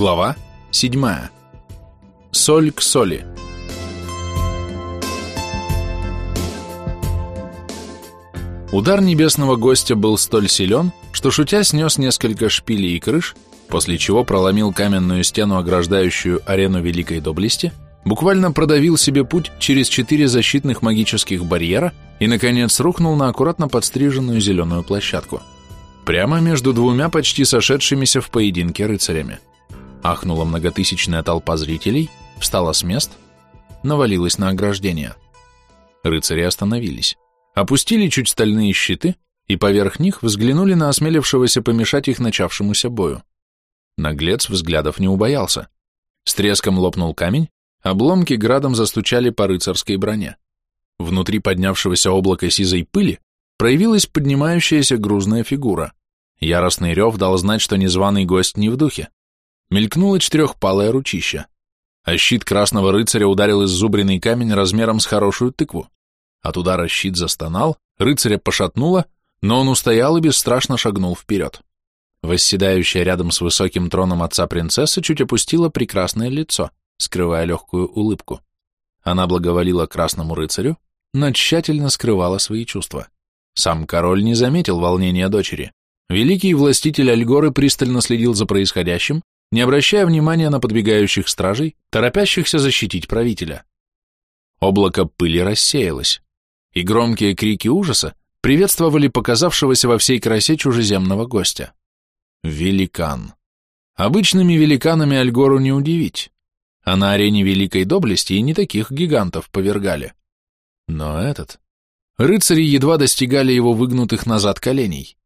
Глава 7. Соль к соли. Удар небесного гостя был столь силен, что шутя снес несколько шпилей и крыш, после чего проломил каменную стену, ограждающую арену Великой Доблести, буквально продавил себе путь через четыре защитных магических барьера и, наконец, рухнул на аккуратно подстриженную зеленую площадку. Прямо между двумя почти сошедшимися в поединке рыцарями. Ахнула многотысячная толпа зрителей, встала с мест, навалилась на ограждение. Рыцари остановились, опустили чуть стальные щиты и поверх них взглянули на осмелившегося помешать их начавшемуся бою. Наглец взглядов не убоялся. С треском лопнул камень, обломки градом застучали по рыцарской броне. Внутри поднявшегося облака сизой пыли проявилась поднимающаяся грузная фигура. Яростный рев дал знать, что незваный гость не в духе мелькнуло четырехпалое ручище, а щит красного рыцаря ударил иззубренный камень размером с хорошую тыкву. От удара щит застонал, рыцаря пошатнуло, но он устоял и бесстрашно шагнул вперед. Восседающая рядом с высоким троном отца принцессы чуть опустила прекрасное лицо, скрывая легкую улыбку. Она благоволила красному рыцарю, но тщательно скрывала свои чувства. Сам король не заметил волнения дочери. Великий властитель Альгоры пристально следил за происходящим, не обращая внимания на подбегающих стражей, торопящихся защитить правителя. Облако пыли рассеялось, и громкие крики ужаса приветствовали показавшегося во всей красе чужеземного гостя. Великан. Обычными великанами Альгору не удивить, а на арене Великой Доблести и не таких гигантов повергали. Но этот... Рыцари едва достигали его выгнутых назад коленей.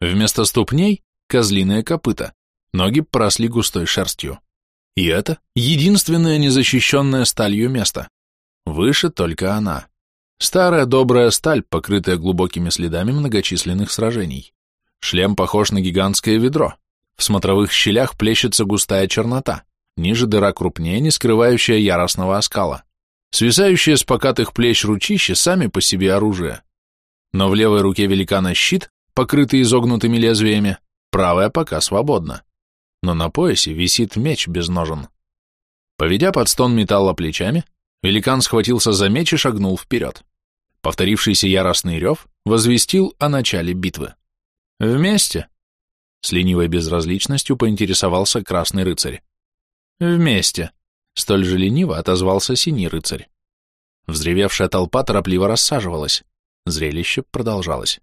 Вместо ступней — козлиное копыто, Ноги поросли густой шерстью. И это единственное незащищенное сталью место. Выше только она. Старая добрая сталь, покрытая глубокими следами многочисленных сражений. Шлем похож на гигантское ведро. В смотровых щелях плещется густая чернота. Ниже дыра крупнее, не скрывающая яростного оскала. Свисающие с покатых плеч ручища сами по себе оружие. Но в левой руке великана щит, покрытый изогнутыми лезвиями, правая пока свободна но на поясе висит меч без ножен. Поведя под стон металла плечами, великан схватился за меч и шагнул вперед. Повторившийся яростный рев возвестил о начале битвы. «Вместе?» С ленивой безразличностью поинтересовался красный рыцарь. «Вместе!» Столь же лениво отозвался синий рыцарь. Взревевшая толпа торопливо рассаживалась. Зрелище продолжалось.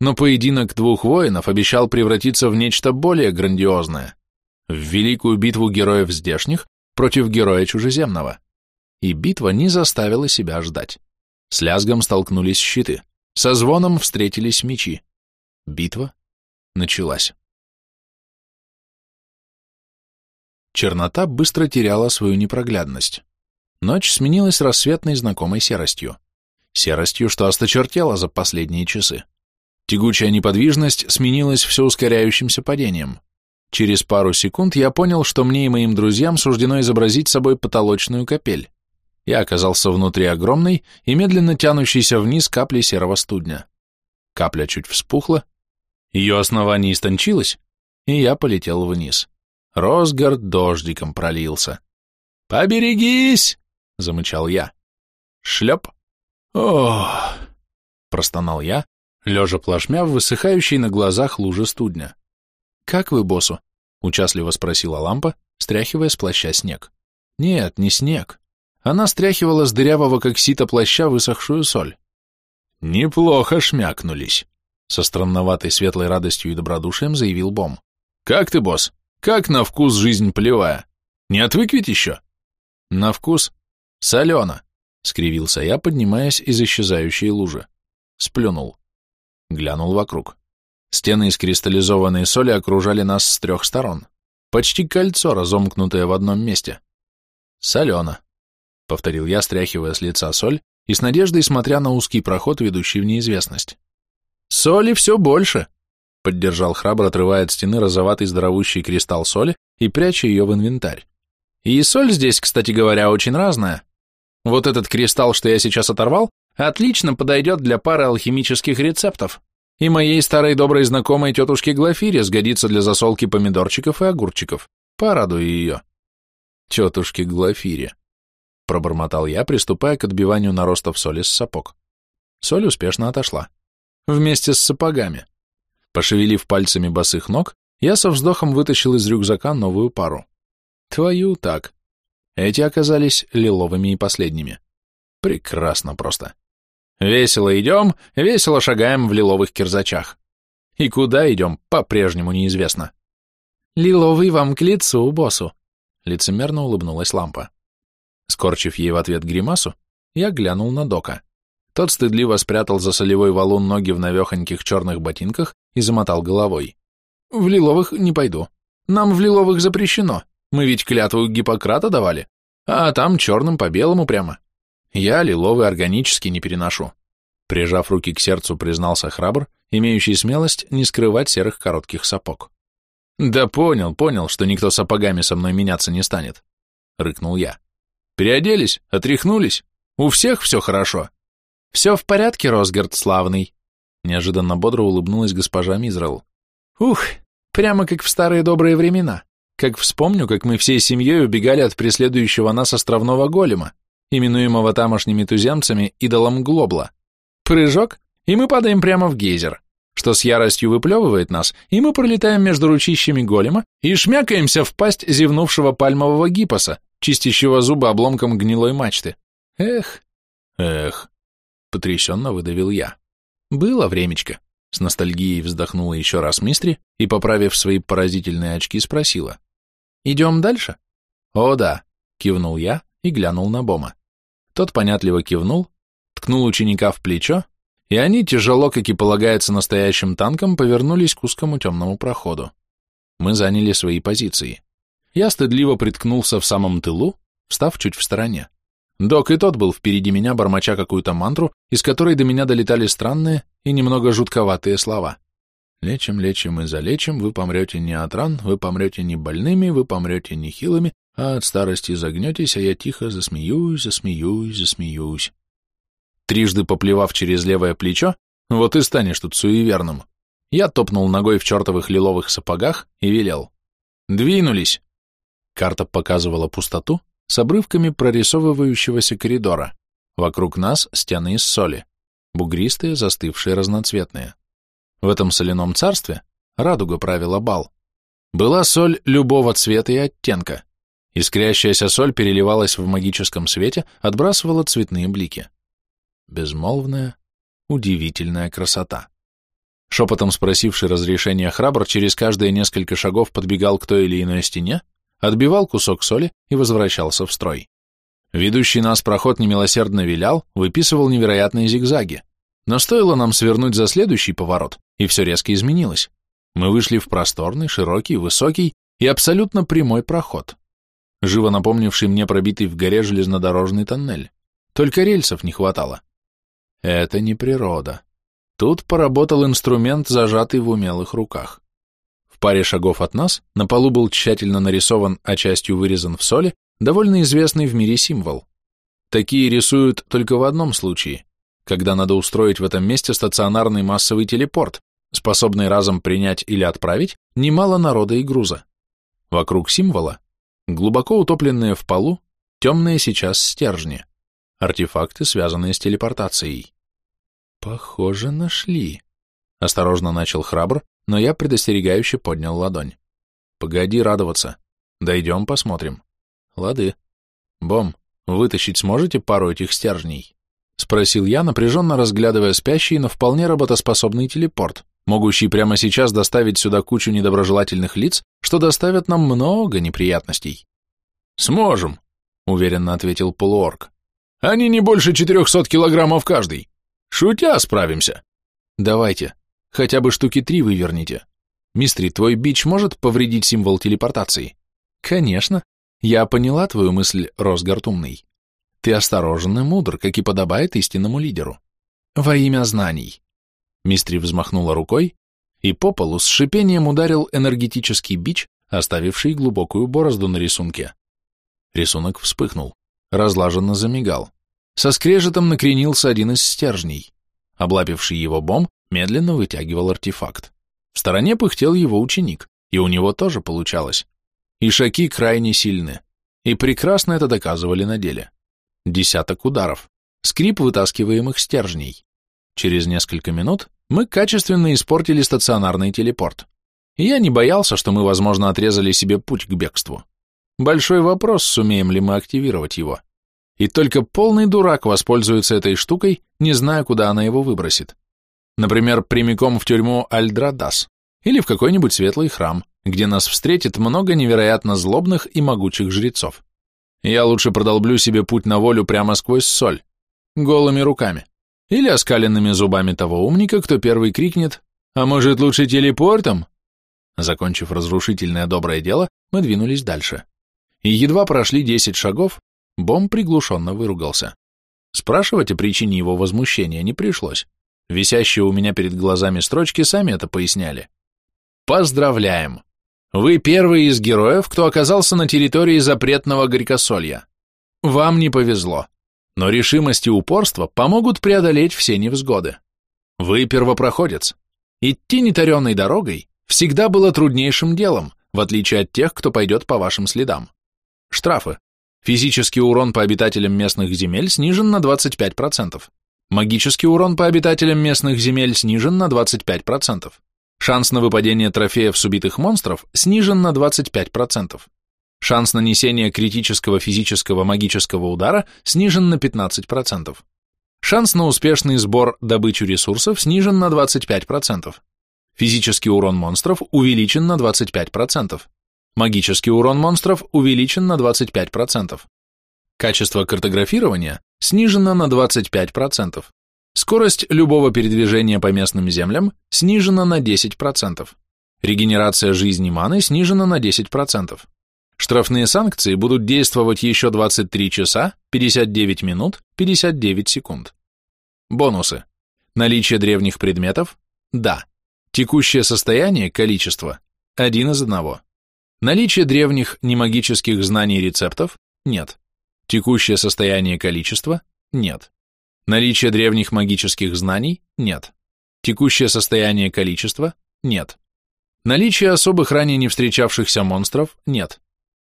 Но поединок двух воинов обещал превратиться в нечто более грандиозное в великую битву героев здешних против героя чужеземного. И битва не заставила себя ждать. С лязгом столкнулись щиты, со звоном встретились мечи. Битва началась. Чернота быстро теряла свою непроглядность. Ночь сменилась рассветной знакомой серостью. Серостью, что осточертела за последние часы. Тягучая неподвижность сменилась все ускоряющимся падением. Через пару секунд я понял, что мне и моим друзьям суждено изобразить собой потолочную капель. Я оказался внутри огромной и медленно тянущейся вниз капли серого студня. Капля чуть вспухла, ее основание истончилось, и я полетел вниз. Росгард дождиком пролился. «Поберегись!» — замычал я. Шлеп. «Ох!» — простонал я, лежа плашмя в высыхающей на глазах луже студня. «Как вы, боссу?» — участливо спросила лампа, стряхивая с плаща снег. «Нет, не снег. Она стряхивала с дырявого, как сито плаща, высохшую соль». «Неплохо шмякнулись», — со странноватой светлой радостью и добродушием заявил Бом. «Как ты, босс? Как на вкус жизнь плевая? Не отвык ведь еще?» «На вкус? Солено», — скривился я, поднимаясь из исчезающей лужи. Сплюнул. Глянул вокруг. Стены из кристаллизованной соли окружали нас с трех сторон. Почти кольцо, разомкнутое в одном месте. «Солено», — повторил я, стряхивая с лица соль и с надеждой смотря на узкий проход, ведущий в неизвестность. «Соли все больше», — поддержал храбро, отрывая от стены розоватый здоровущий кристалл соли и пряча ее в инвентарь. «И соль здесь, кстати говоря, очень разная. Вот этот кристалл, что я сейчас оторвал, отлично подойдет для пары алхимических рецептов и моей старой доброй знакомой тетушке Глафире сгодится для засолки помидорчиков и огурчиков. Порадую ее. Тетушке Глафире. Пробормотал я, приступая к отбиванию наростов соли с сапог. Соль успешно отошла. Вместе с сапогами. Пошевелив пальцами босых ног, я со вздохом вытащил из рюкзака новую пару. Твою так. Эти оказались лиловыми и последними. Прекрасно просто. Весело идем, весело шагаем в лиловых кирзачах. И куда идем, по-прежнему неизвестно. Лиловый вам к лицу, боссу. Лицемерно улыбнулась лампа. Скорчив ей в ответ гримасу, я глянул на Дока. Тот стыдливо спрятал за солевой валун ноги в навехоньких черных ботинках и замотал головой. «В лиловых не пойду. Нам в лиловых запрещено. Мы ведь клятву Гиппократа давали. А там черным по белому прямо. Я лиловый органически не переношу». Прижав руки к сердцу, признался храбр, имеющий смелость не скрывать серых коротких сапог. «Да понял, понял, что никто сапогами со мной меняться не станет», — рыкнул я. «Переоделись, отряхнулись, у всех все хорошо». «Все в порядке, Росгард славный», — неожиданно бодро улыбнулась госпожа Мизрел. «Ух, прямо как в старые добрые времена, как вспомню, как мы всей семьей убегали от преследующего нас островного голема, именуемого тамошними туземцами идолом Глобла. Прыжок, и мы падаем прямо в гейзер, что с яростью выплевывает нас, и мы пролетаем между ручищами голема и шмякаемся в пасть зевнувшего пальмового гипоса, чистящего зубы обломком гнилой мачты. Эх, эх, потрясенно выдавил я. Было времечко. С ностальгией вздохнула еще раз мистри и, поправив свои поразительные очки, спросила. «Идем дальше?» «О, да», — кивнул я и глянул на Бома. Тот понятливо кивнул, ткнул ученика в плечо, и они, тяжело, как и полагается настоящим танкам, повернулись к узкому темному проходу. Мы заняли свои позиции. Я стыдливо приткнулся в самом тылу, встав чуть в стороне. Док и тот был впереди меня, бормоча какую-то мантру, из которой до меня долетали странные и немного жутковатые слова. «Лечим, лечим и залечим, вы помрете не от ран, вы помрете не больными, вы помрете не хилыми, а от старости загнетесь, а я тихо засмеюсь, засмеюсь, засмеюсь». Трижды поплевав через левое плечо, вот и станешь тут суеверным, я топнул ногой в чертовых лиловых сапогах и велел. «Двинулись!» Карта показывала пустоту, с обрывками прорисовывающегося коридора. Вокруг нас стены из соли, бугристые, застывшие, разноцветные. В этом соляном царстве радуга правила бал. Была соль любого цвета и оттенка. Искрящаяся соль переливалась в магическом свете, отбрасывала цветные блики. Безмолвная, удивительная красота. Шепотом спросивший разрешения храбр через каждые несколько шагов подбегал к той или иной стене, отбивал кусок соли и возвращался в строй. Ведущий нас проход немилосердно вилял, выписывал невероятные зигзаги. Но стоило нам свернуть за следующий поворот, и все резко изменилось. Мы вышли в просторный, широкий, высокий и абсолютно прямой проход, живо напомнивший мне пробитый в горе железнодорожный тоннель. Только рельсов не хватало. Это не природа. Тут поработал инструмент, зажатый в умелых руках. В паре шагов от нас на полу был тщательно нарисован, а частью вырезан в соли, довольно известный в мире символ. Такие рисуют только в одном случае, когда надо устроить в этом месте стационарный массовый телепорт, способный разом принять или отправить немало народа и груза. Вокруг символа, глубоко утопленные в полу, темные сейчас стержни, артефакты, связанные с телепортацией. Похоже, нашли. Осторожно начал храбр, но я предостерегающе поднял ладонь. Погоди радоваться. Дойдем, посмотрим. Лады. Бом, вытащить сможете пару этих стержней? Спросил я, напряженно разглядывая спящий, но вполне работоспособный телепорт, могущий прямо сейчас доставить сюда кучу недоброжелательных лиц, что доставят нам много неприятностей. Сможем, уверенно ответил полуорг. Они не больше четырехсот килограммов каждый. Шутя справимся. Давайте, Хотя бы штуки три выверните. Мистри, твой бич может повредить символ телепортации? Конечно. Я поняла твою мысль, Росгард умный. Ты осторожен и мудр, как и подобает истинному лидеру. Во имя знаний. Мистри взмахнула рукой, и по полу с шипением ударил энергетический бич, оставивший глубокую борозду на рисунке. Рисунок вспыхнул, разлаженно замигал. Со скрежетом накренился один из стержней. Облапивший его бомб медленно вытягивал артефакт. В стороне пыхтел его ученик, и у него тоже получалось. Ишаки крайне сильны, и прекрасно это доказывали на деле. Десяток ударов, скрип вытаскиваемых стержней. Через несколько минут мы качественно испортили стационарный телепорт. И я не боялся, что мы, возможно, отрезали себе путь к бегству. Большой вопрос, сумеем ли мы активировать его. И только полный дурак воспользуется этой штукой, не зная, куда она его выбросит. Например, прямиком в тюрьму Альдрадас или в какой-нибудь светлый храм, где нас встретит много невероятно злобных и могучих жрецов. Я лучше продолблю себе путь на волю прямо сквозь соль, голыми руками, или оскаленными зубами того умника, кто первый крикнет «А может, лучше телепортом?» Закончив разрушительное доброе дело, мы двинулись дальше. И едва прошли десять шагов, Бом приглушенно выругался. Спрашивать о причине его возмущения не пришлось. Висящие у меня перед глазами строчки сами это поясняли. Поздравляем! Вы первый из героев, кто оказался на территории запретного Горькосолья. Вам не повезло но решимость и упорство помогут преодолеть все невзгоды. Вы первопроходец. Идти нетаренной дорогой всегда было труднейшим делом, в отличие от тех, кто пойдет по вашим следам. Штрафы. Физический урон по обитателям местных земель снижен на 25%. Магический урон по обитателям местных земель снижен на 25%. Шанс на выпадение трофеев с убитых монстров снижен на 25%. Шанс нанесения критического физического магического удара снижен на 15%. Шанс на успешный сбор добычу ресурсов снижен на 25%. Физический урон монстров увеличен на 25%. Магический урон монстров увеличен на 25%. Качество картографирования снижено на 25%. Скорость любого передвижения по местным землям снижена на 10%. Регенерация жизни маны снижена на 10%. Штрафные санкции будут действовать еще 23 часа, 59 минут, 59 секунд. Бонусы. Наличие древних предметов? Да. Текущее состояние, количество? Один из одного. Наличие древних немагических знаний и рецептов? Нет. Текущее состояние количества? Нет. Наличие древних магических знаний? Нет. Текущее состояние количества? Нет. Наличие особых ранее не встречавшихся монстров? Нет.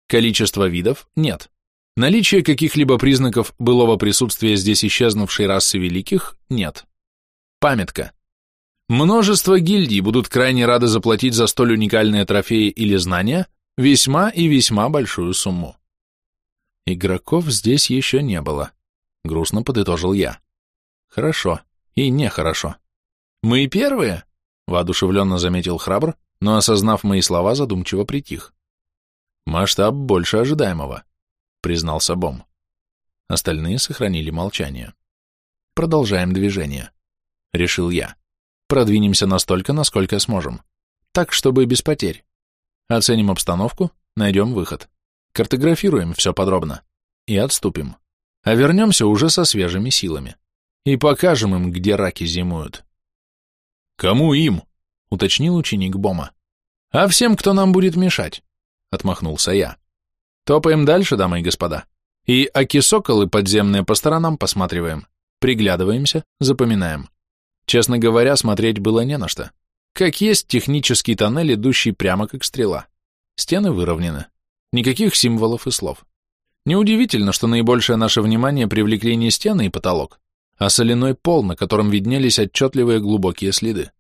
Количество видов – нет. Наличие каких-либо признаков былого присутствия здесь исчезнувшей расы великих – нет. Памятка. Множество гильдий будут крайне рады заплатить за столь уникальные трофеи или знания весьма и весьма большую сумму. Игроков здесь еще не было, грустно подытожил я. Хорошо и нехорошо. Мы первые, воодушевленно заметил храбр, но, осознав мои слова, задумчиво притих. Масштаб больше ожидаемого, признался Бом. Остальные сохранили молчание. Продолжаем движение, решил я. Продвинемся настолько, насколько сможем. Так, чтобы без потерь. Оценим обстановку, найдем выход. Картографируем все подробно. И отступим. А вернемся уже со свежими силами. И покажем им, где раки зимуют. Кому им? уточнил ученик Бома. А всем, кто нам будет мешать отмахнулся я. Топаем дальше, дамы и господа. И оки-соколы подземные по сторонам посматриваем, приглядываемся, запоминаем. Честно говоря, смотреть было не на что. Как есть технический тоннель, идущий прямо как стрела. Стены выровнены. Никаких символов и слов. Неудивительно, что наибольшее наше внимание привлекли не стены и потолок, а соляной пол, на котором виднелись отчетливые глубокие следы.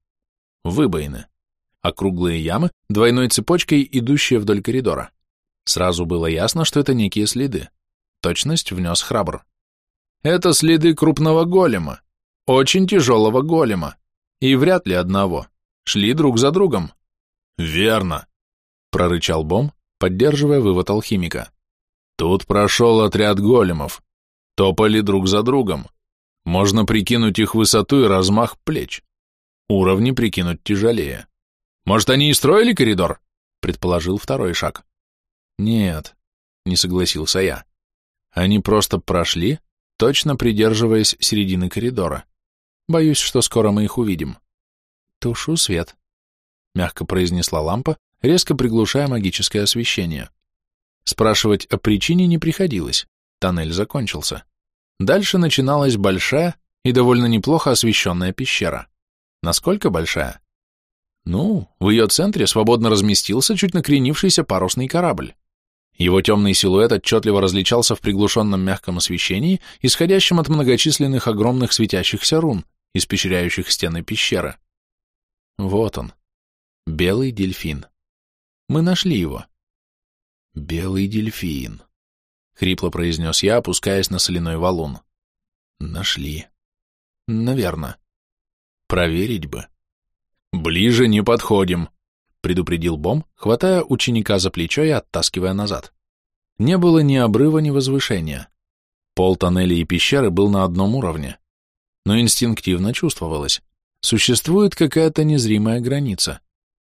Выбоины округлые ямы, двойной цепочкой, идущие вдоль коридора. Сразу было ясно, что это некие следы. Точность внес храбр. Это следы крупного голема, очень тяжелого голема, и вряд ли одного. Шли друг за другом. Верно, прорычал Бом, поддерживая вывод алхимика. Тут прошел отряд големов. Топали друг за другом. Можно прикинуть их высоту и размах плеч. Уровни прикинуть тяжелее. Может, они и строили коридор? Предположил второй шаг. Нет, не согласился я. Они просто прошли, точно придерживаясь середины коридора. Боюсь, что скоро мы их увидим. Тушу свет, мягко произнесла лампа, резко приглушая магическое освещение. Спрашивать о причине не приходилось, тоннель закончился. Дальше начиналась большая и довольно неплохо освещенная пещера. Насколько большая? Ну, в ее центре свободно разместился чуть накренившийся парусный корабль. Его темный силуэт отчетливо различался в приглушенном мягком освещении, исходящем от многочисленных огромных светящихся рун, испещряющих стены пещеры. Вот он, белый дельфин. Мы нашли его. Белый дельфин, хрипло произнес я, опускаясь на соляной валун. Нашли. Наверно. Проверить бы. Ближе не подходим, предупредил Бом, хватая ученика за плечо и оттаскивая назад. Не было ни обрыва, ни возвышения. Пол тоннеля и пещеры был на одном уровне, но инстинктивно чувствовалось. Существует какая-то незримая граница,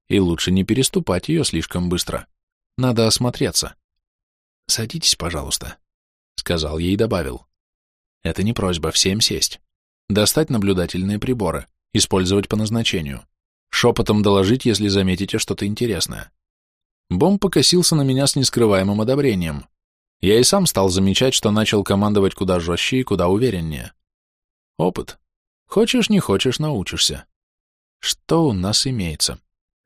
и лучше не переступать ее слишком быстро. Надо осмотреться. «Садитесь, пожалуйста», — сказал ей и добавил. «Это не просьба, всем сесть. Достать наблюдательные приборы, использовать по назначению. Шепотом доложить, если заметите что-то интересное. Бом покосился на меня с нескрываемым одобрением. Я и сам стал замечать, что начал командовать куда жестче и куда увереннее. Опыт. Хочешь, не хочешь, научишься. Что у нас имеется?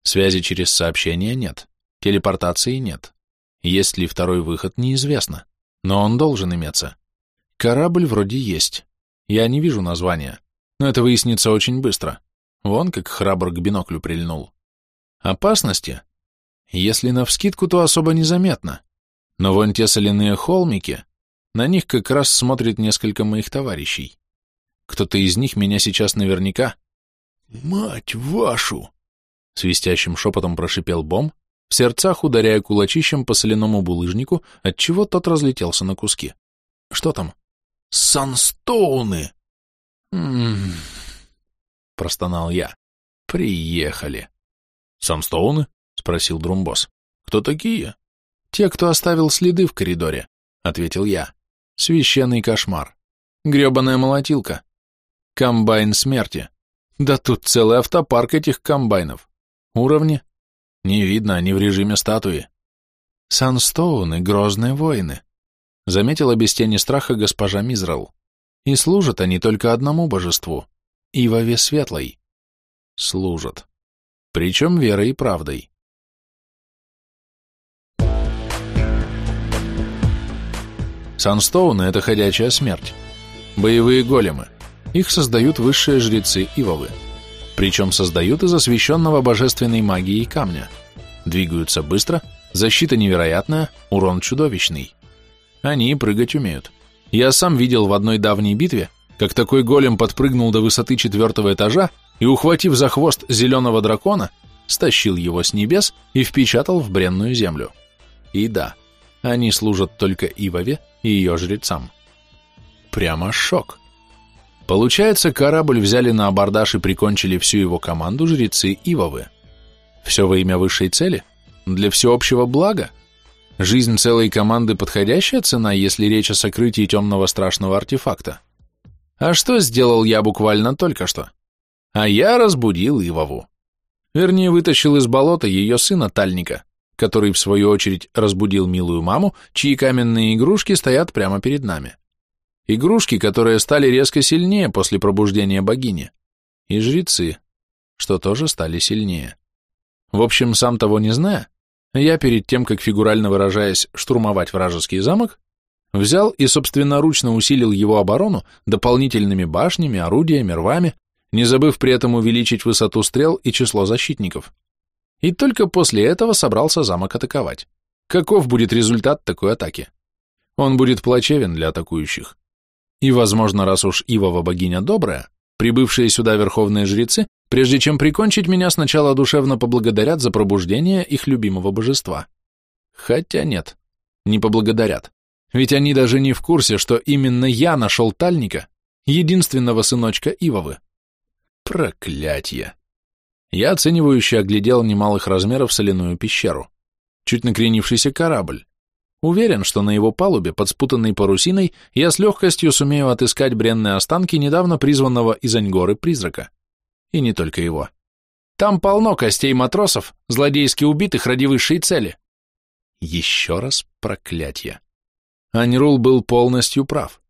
Связи через сообщения нет. Телепортации нет. Есть ли второй выход, неизвестно. Но он должен иметься. Корабль вроде есть. Я не вижу названия. Но это выяснится очень быстро. Вон как храбр к биноклю прильнул. Опасности? Если навскидку, то особо незаметно. Но вон те соляные холмики, на них как раз смотрит несколько моих товарищей. Кто-то из них меня сейчас наверняка... «Мать вашу!» Свистящим шепотом прошипел Бом, в сердцах ударяя кулачищем по соляному булыжнику, отчего тот разлетелся на куски. «Что там?» «Санстоуны!» «М-м-м...» простонал я. Приехали. Самстоуны? спросил Друмбос. Кто такие? Те, кто оставил следы в коридоре, ответил я. Священный кошмар. Гребаная молотилка. Комбайн смерти. Да тут целый автопарк этих комбайнов. Уровни? Не видно, они в режиме статуи. Санстоуны — грозные воины, заметила без тени страха госпожа Мизрал. И служат они только одному божеству и вове светлой. Служат. Причем верой и правдой. Санстоуны — это ходячая смерть. Боевые големы. Их создают высшие жрецы Ивовы. Причем создают из освященного божественной магией камня. Двигаются быстро, защита невероятная, урон чудовищный. Они прыгать умеют. Я сам видел в одной давней битве, как такой голем подпрыгнул до высоты четвертого этажа и, ухватив за хвост зеленого дракона, стащил его с небес и впечатал в бренную землю. И да, они служат только Ивове и ее жрецам. Прямо шок. Получается, корабль взяли на абордаж и прикончили всю его команду жрецы Ивовы. Все во имя высшей цели? Для всеобщего блага? Жизнь целой команды подходящая цена, если речь о сокрытии темного страшного артефакта? А что сделал я буквально только что? А я разбудил Ивову. Вернее, вытащил из болота ее сына Тальника, который, в свою очередь, разбудил милую маму, чьи каменные игрушки стоят прямо перед нами. Игрушки, которые стали резко сильнее после пробуждения богини. И жрецы, что тоже стали сильнее. В общем, сам того не зная, я перед тем, как фигурально выражаясь, штурмовать вражеский замок, Взял и собственноручно усилил его оборону дополнительными башнями, орудиями, рвами, не забыв при этом увеличить высоту стрел и число защитников. И только после этого собрался замок атаковать. Каков будет результат такой атаки? Он будет плачевен для атакующих. И, возможно, раз уж Ивова богиня добрая, прибывшие сюда верховные жрецы, прежде чем прикончить меня, сначала душевно поблагодарят за пробуждение их любимого божества. Хотя нет, не поблагодарят. Ведь они даже не в курсе, что именно я нашел Тальника, единственного сыночка Ивовы. Проклятье! Я оценивающе оглядел немалых размеров соляную пещеру. Чуть накренившийся корабль. Уверен, что на его палубе, под спутанной парусиной, я с легкостью сумею отыскать бренные останки недавно призванного из Аньгоры призрака. И не только его. Там полно костей матросов, злодейски убитых ради высшей цели. Еще раз проклятье. Аньрул был полностью прав.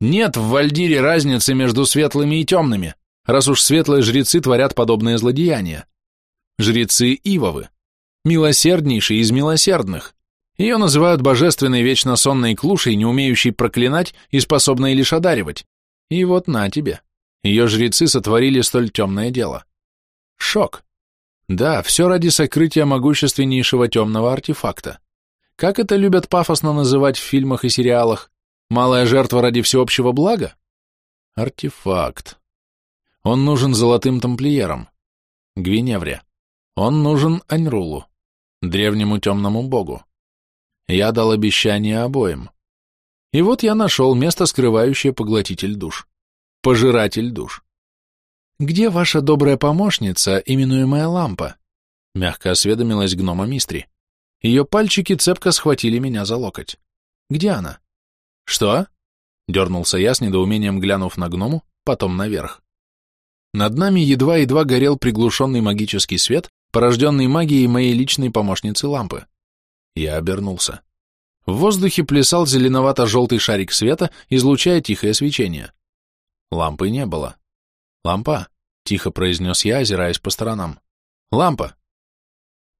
Нет в Вальдире разницы между светлыми и темными, раз уж светлые жрецы творят подобные злодеяния. жрецы Ивовы, милосерднейший из милосердных. Ее называют божественной вечно сонной клушей, не умеющей проклинать и способной лишь одаривать. И вот на тебе. Ее жрецы сотворили столь темное дело. Шок. Да, все ради сокрытия могущественнейшего темного артефакта. Как это любят пафосно называть в фильмах и сериалах? Малая жертва ради всеобщего блага? Артефакт. Он нужен золотым тамплиерам. Гвиневре. Он нужен Аньрулу, древнему темному богу. Я дал обещание обоим. И вот я нашел место, скрывающее поглотитель душ. Пожиратель душ. «Где ваша добрая помощница, именуемая лампа?» Мягко осведомилась гнома Мистри. Ее пальчики цепко схватили меня за локоть. «Где она?» «Что?» Дернулся я с недоумением, глянув на гному, потом наверх. Над нами едва-едва горел приглушенный магический свет, порожденный магией моей личной помощницы лампы. Я обернулся. В воздухе плясал зеленовато-желтый шарик света, излучая тихое свечение. Лампы не было. «Лампа!» — тихо произнес я, озираясь по сторонам. «Лампа!»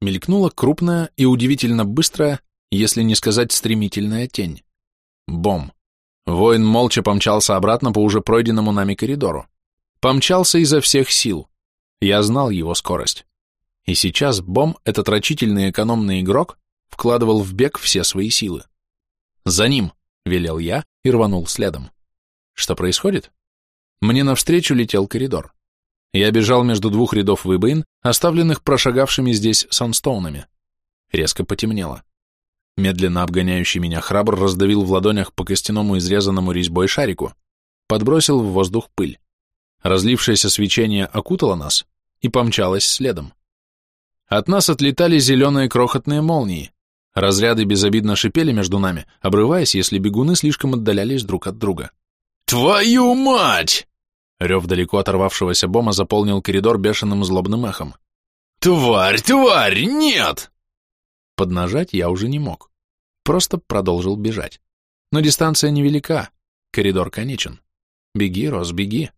Мелькнула крупная и удивительно быстрая, если не сказать стремительная тень. Бом. Воин молча помчался обратно по уже пройденному нами коридору. Помчался изо всех сил. Я знал его скорость. И сейчас Бом, этот рачительный экономный игрок, вкладывал в бег все свои силы. «За ним!» — велел я и рванул следом. Что происходит? Мне навстречу летел коридор. Я бежал между двух рядов выбоин, оставленных прошагавшими здесь санстоунами. Резко потемнело. Медленно обгоняющий меня храбр раздавил в ладонях по костяному изрезанному резьбой шарику, подбросил в воздух пыль. Разлившееся свечение окутало нас и помчалось следом. От нас отлетали зеленые крохотные молнии. Разряды безобидно шипели между нами, обрываясь, если бегуны слишком отдалялись друг от друга. «Твою мать!» Рев далеко оторвавшегося бома заполнил коридор бешеным злобным эхом. «Тварь, тварь, нет!» Поднажать я уже не мог. Просто продолжил бежать. Но дистанция невелика, коридор конечен. Беги, Рос, беги.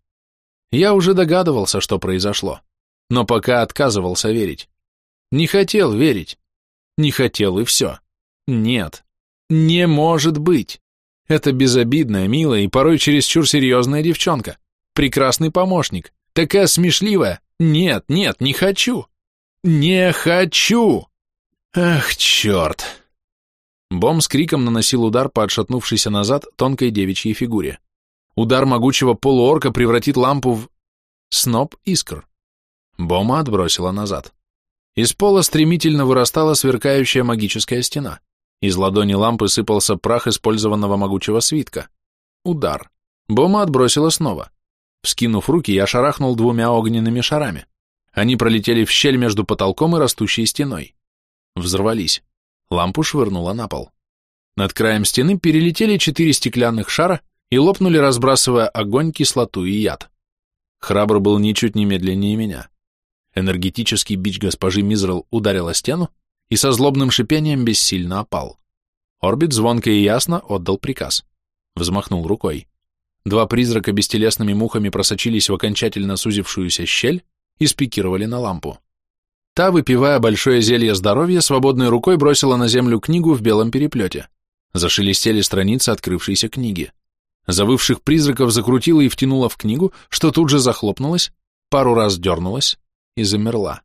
Я уже догадывался, что произошло, но пока отказывался верить. Не хотел верить. Не хотел и все. Нет. Не может быть. Это безобидная, милая и порой чересчур серьезная девчонка прекрасный помощник, такая смешливая. Нет, нет, не хочу. Не хочу! Ах, черт! Бом с криком наносил удар по отшатнувшейся назад тонкой девичьей фигуре. Удар могучего полуорка превратит лампу в... Сноп искр. Бома отбросила назад. Из пола стремительно вырастала сверкающая магическая стена. Из ладони лампы сыпался прах использованного могучего свитка. Удар. Бома отбросила снова. Вскинув руки, я шарахнул двумя огненными шарами. Они пролетели в щель между потолком и растущей стеной. Взорвались. Лампу швырнула на пол. Над краем стены перелетели четыре стеклянных шара и лопнули, разбрасывая огонь, кислоту и яд. Храбр был ничуть не медленнее меня. Энергетический бич госпожи Мизрел ударил о стену и со злобным шипением бессильно опал. Орбит звонко и ясно отдал приказ. Взмахнул рукой. Два призрака бестелесными мухами просочились в окончательно сузившуюся щель и спикировали на лампу. Та, выпивая большое зелье здоровья, свободной рукой бросила на землю книгу в белом переплете. Зашелестели страницы открывшейся книги. Завывших призраков закрутила и втянула в книгу, что тут же захлопнулась, пару раз дернулась и замерла.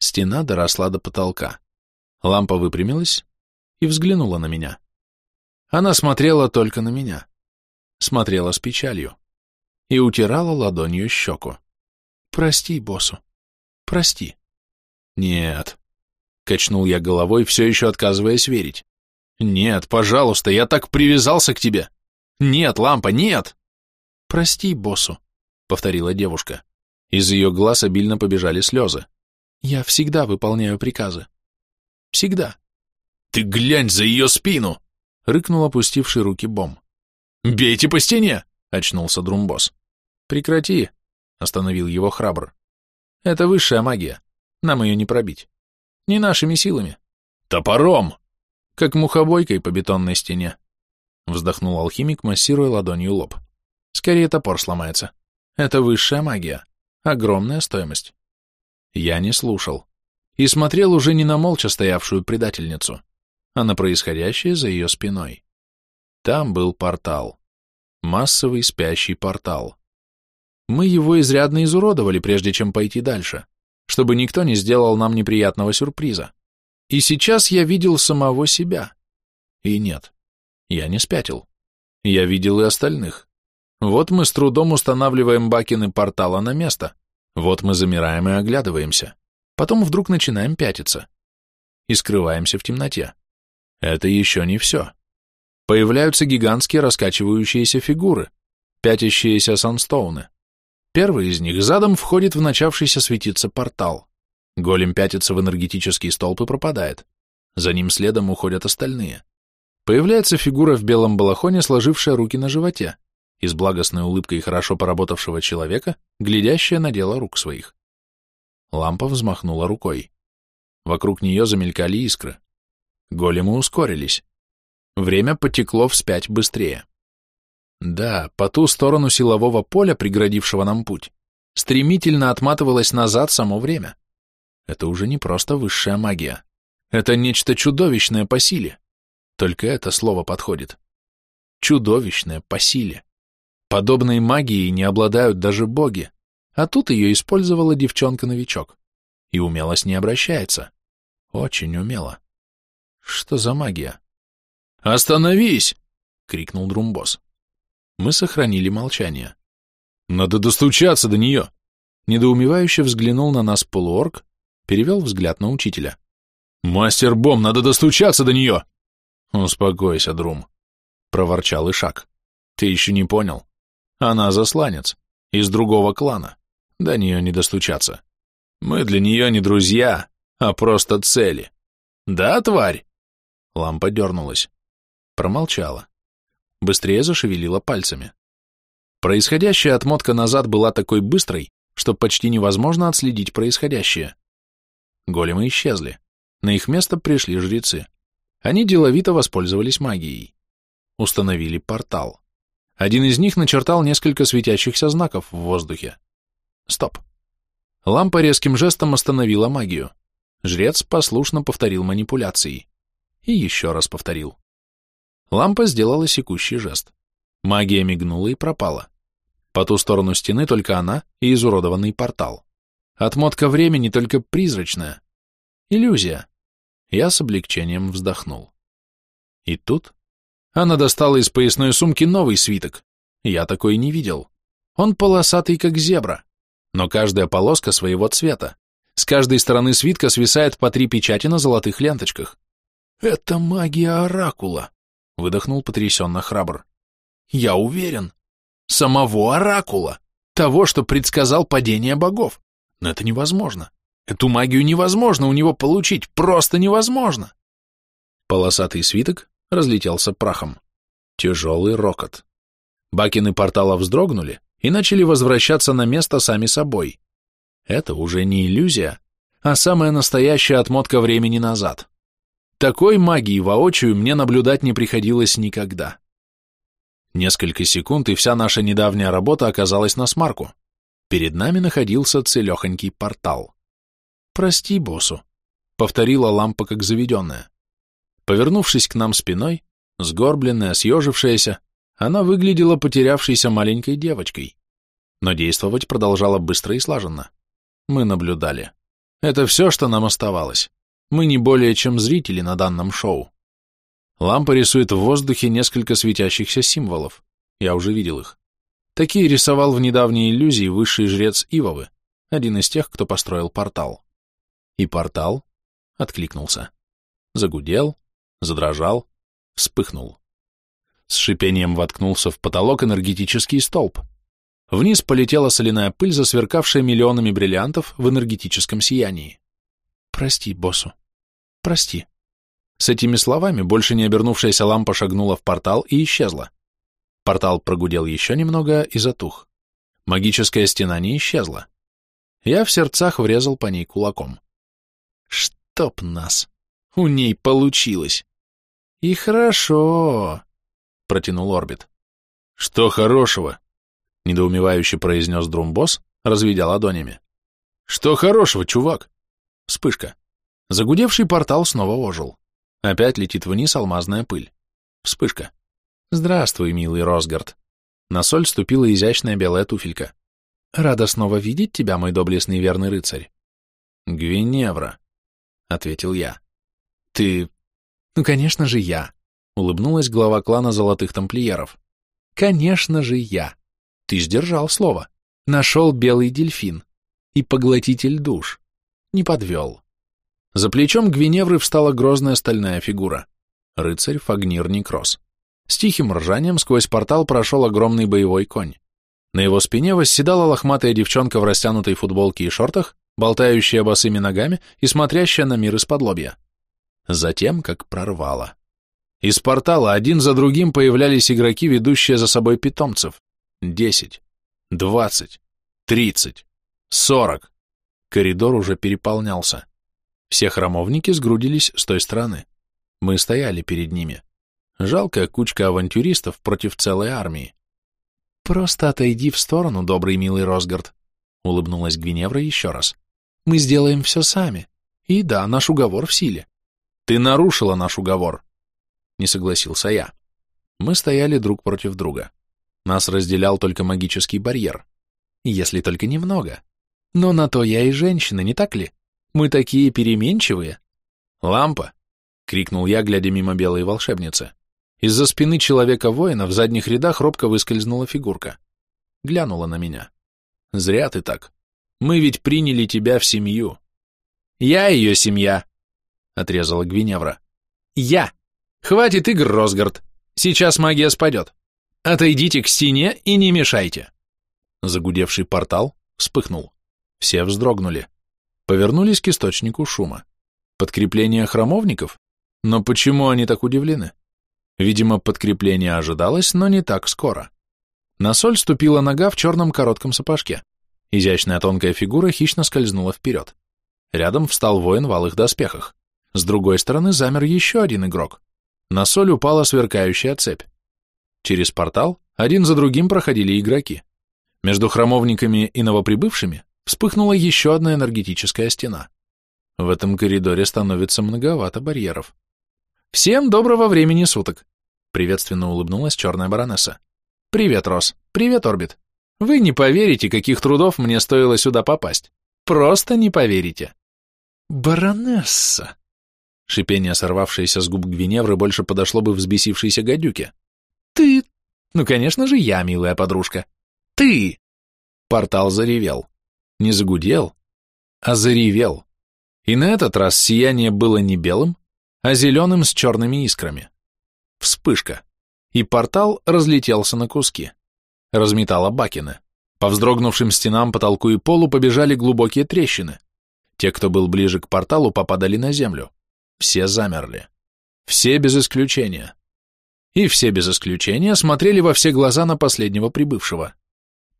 Стена доросла до потолка. Лампа выпрямилась и взглянула на меня. Она смотрела только на меня смотрела с печалью и утирала ладонью щеку. «Прости, боссу, прости». «Нет», — качнул я головой, все еще отказываясь верить. «Нет, пожалуйста, я так привязался к тебе! Нет, лампа, нет!» «Прости, боссу», — повторила девушка. Из ее глаз обильно побежали слезы. «Я всегда выполняю приказы. Всегда». «Ты глянь за ее спину!» — рыкнул опустивший руки Бом. «Бейте по стене!» — очнулся Друмбос. «Прекрати!» — остановил его храбр. «Это высшая магия. Нам ее не пробить. Не нашими силами». «Топором!» «Как мухобойкой по бетонной стене», — вздохнул алхимик, массируя ладонью лоб. «Скорее топор сломается. Это высшая магия. Огромная стоимость». Я не слушал. и смотрел уже не на молча стоявшую предательницу, а на происходящее за ее спиной. Там был портал. Массовый спящий портал. Мы его изрядно изуродовали, прежде чем пойти дальше, чтобы никто не сделал нам неприятного сюрприза. И сейчас я видел самого себя. И нет, я не спятил. Я видел и остальных. Вот мы с трудом устанавливаем бакины портала на место. Вот мы замираем и оглядываемся. Потом вдруг начинаем пятиться. И скрываемся в темноте. Это еще не все. Появляются гигантские раскачивающиеся фигуры, пятящиеся санстоуны. Первый из них задом входит в начавшийся светиться портал. Голем пятится в энергетический столб и пропадает. За ним следом уходят остальные. Появляется фигура в белом балахоне, сложившая руки на животе, и с благостной улыбкой хорошо поработавшего человека, глядящая на дело рук своих. Лампа взмахнула рукой. Вокруг нее замелькали искры. Големы ускорились. Время потекло вспять быстрее. Да, по ту сторону силового поля, преградившего нам путь, стремительно отматывалось назад само время. Это уже не просто высшая магия. Это нечто чудовищное по силе. Только это слово подходит. Чудовищное по силе. Подобной магией не обладают даже боги. А тут ее использовала девчонка-новичок. И умело с ней обращается. Очень умело. Что за магия? «Остановись!» — крикнул Друмбос. Мы сохранили молчание. «Надо достучаться до нее!» Недоумевающе взглянул на нас полуорг, перевел взгляд на учителя. «Мастер Бом, надо достучаться до нее!» «Успокойся, Друм», — проворчал Ишак. «Ты еще не понял? Она засланец, из другого клана. До нее не достучаться. Мы для нее не друзья, а просто цели. Да, тварь?» Лампа дернулась. Промолчала. Быстрее зашевелила пальцами. Происходящая отмотка назад была такой быстрой, что почти невозможно отследить происходящее. Големы исчезли. На их место пришли жрецы. Они деловито воспользовались магией. Установили портал. Один из них начертал несколько светящихся знаков в воздухе. Стоп. Лампа резким жестом остановила магию. Жрец послушно повторил манипуляции. И еще раз повторил. Лампа сделала секущий жест. Магия мигнула и пропала. По ту сторону стены только она и изуродованный портал. Отмотка времени только призрачная. Иллюзия. Я с облегчением вздохнул. И тут она достала из поясной сумки новый свиток. Я такой не видел. Он полосатый, как зебра, но каждая полоска своего цвета. С каждой стороны свитка свисает по три печати на золотых ленточках. «Это магия Оракула», — выдохнул потрясенно храбр. «Я уверен. Самого Оракула, того, что предсказал падение богов. Но это невозможно. Эту магию невозможно у него получить, просто невозможно. Полосатый свиток разлетелся прахом. Тяжелый рокот. Бакины портала вздрогнули и начали возвращаться на место сами собой. Это уже не иллюзия, а самая настоящая отмотка времени назад. Такой магии воочию мне наблюдать не приходилось никогда. Несколько секунд, и вся наша недавняя работа оказалась на смарку. Перед нами находился целехонький портал. «Прости, боссу», — повторила лампа как заведенная. Повернувшись к нам спиной, сгорбленная, съежившаяся, она выглядела потерявшейся маленькой девочкой, но действовать продолжала быстро и слаженно. Мы наблюдали. Это все, что нам оставалось. Мы не более чем зрители на данном шоу. Лампа рисует в воздухе несколько светящихся символов. Я уже видел их. Такие рисовал в недавней иллюзии высший жрец Ивовы, один из тех, кто построил портал. И портал откликнулся. Загудел, задрожал, вспыхнул. С шипением воткнулся в потолок энергетический столб. Вниз полетела соляная пыль, засверкавшая миллионами бриллиантов в энергетическом сиянии. «Прости, боссу. Прости». С этими словами больше не обернувшаяся лампа шагнула в портал и исчезла. Портал прогудел еще немного и затух. Магическая стена не исчезла. Я в сердцах врезал по ней кулаком. Чтоб нас! У ней получилось! И хорошо, протянул Орбит. Что хорошего? Недоумевающе произнес Друмбос, разведя ладонями. Что хорошего, чувак? Вспышка. Загудевший портал снова ожил. Опять летит вниз алмазная пыль. Вспышка. Здравствуй, милый Росгард. На соль ступила изящная белая туфелька. Рада снова видеть тебя, мой доблестный верный рыцарь. Гвиневра, — ответил я. Ты... Ну, конечно же, я, — улыбнулась глава клана Золотых Тамплиеров. Конечно же, я. Ты сдержал слово. Нашел белый дельфин. И поглотитель душ. Не подвел. За плечом Гвиневры встала грозная стальная фигура. Рыцарь Фагнир Некрос. С тихим ржанием сквозь портал прошел огромный боевой конь. На его спине восседала лохматая девчонка в растянутой футболке и шортах, болтающая босыми ногами и смотрящая на мир из-под лобья. Затем, как прорвало. Из портала один за другим появлялись игроки, ведущие за собой питомцев. Десять, двадцать, тридцать, сорок. Коридор уже переполнялся. Все храмовники сгрудились с той стороны. Мы стояли перед ними. Жалкая кучка авантюристов против целой армии. «Просто отойди в сторону, добрый милый Росгард», — улыбнулась Гвиневра еще раз. «Мы сделаем все сами. И да, наш уговор в силе». «Ты нарушила наш уговор», — не согласился я. Мы стояли друг против друга. Нас разделял только магический барьер. Если только немного. Но на то я и женщина, не так ли? Мы такие переменчивые. Лампа, — крикнул я, глядя мимо белой волшебницы. Из-за спины человека-воина в задних рядах робко выскользнула фигурка. Глянула на меня. «Зря ты так. Мы ведь приняли тебя в семью». «Я ее семья», — отрезала Гвиневра. «Я! Хватит игр, Росгард. Сейчас магия спадет. Отойдите к стене и не мешайте». Загудевший портал вспыхнул. Все вздрогнули. Повернулись к источнику шума. Подкрепление храмовников? Но почему они так удивлены? Видимо, подкрепление ожидалось, но не так скоро. На соль ступила нога в черном коротком сапожке. Изящная тонкая фигура хищно скользнула вперед. Рядом встал воин в алых доспехах. С другой стороны замер еще один игрок. На соль упала сверкающая цепь. Через портал один за другим проходили игроки. Между храмовниками и новоприбывшими вспыхнула еще одна энергетическая стена. В этом коридоре становится многовато барьеров. «Всем доброго времени суток!» — приветственно улыбнулась черная баронесса. «Привет, Рос. Привет, Орбит. Вы не поверите, каких трудов мне стоило сюда попасть. Просто не поверите». «Баронесса!» Шипение, сорвавшееся с губ Гвиневры, больше подошло бы взбесившейся гадюке. «Ты...» «Ну, конечно же, я, милая подружка. Ты...» Портал заревел. Не загудел, а заревел. И на этот раз сияние было не белым, а зеленым с черными искрами. Вспышка. И портал разлетелся на куски. Разметало бакины. По вздрогнувшим стенам, потолку и полу побежали глубокие трещины. Те, кто был ближе к порталу, попадали на землю. Все замерли. Все без исключения. И все без исключения смотрели во все глаза на последнего прибывшего.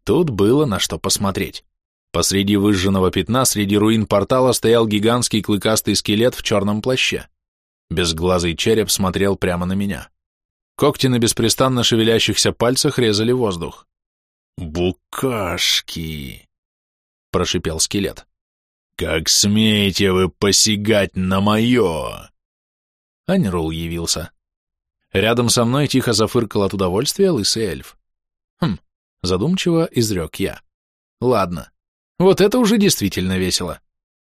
Тут было на что посмотреть. Посреди выжженного пятна, среди руин портала стоял гигантский клыкастый скелет в черном плаще. Безглазый череп смотрел прямо на меня. Когти на беспрестанно шевелящихся пальцах резали воздух. «Букашки!» — прошипел скелет. «Как смеете вы посягать на мое?» Анирул явился. Рядом со мной тихо зафыркал от удовольствия лысый эльф. «Хм», — задумчиво изрек я. «Ладно, вот это уже действительно весело.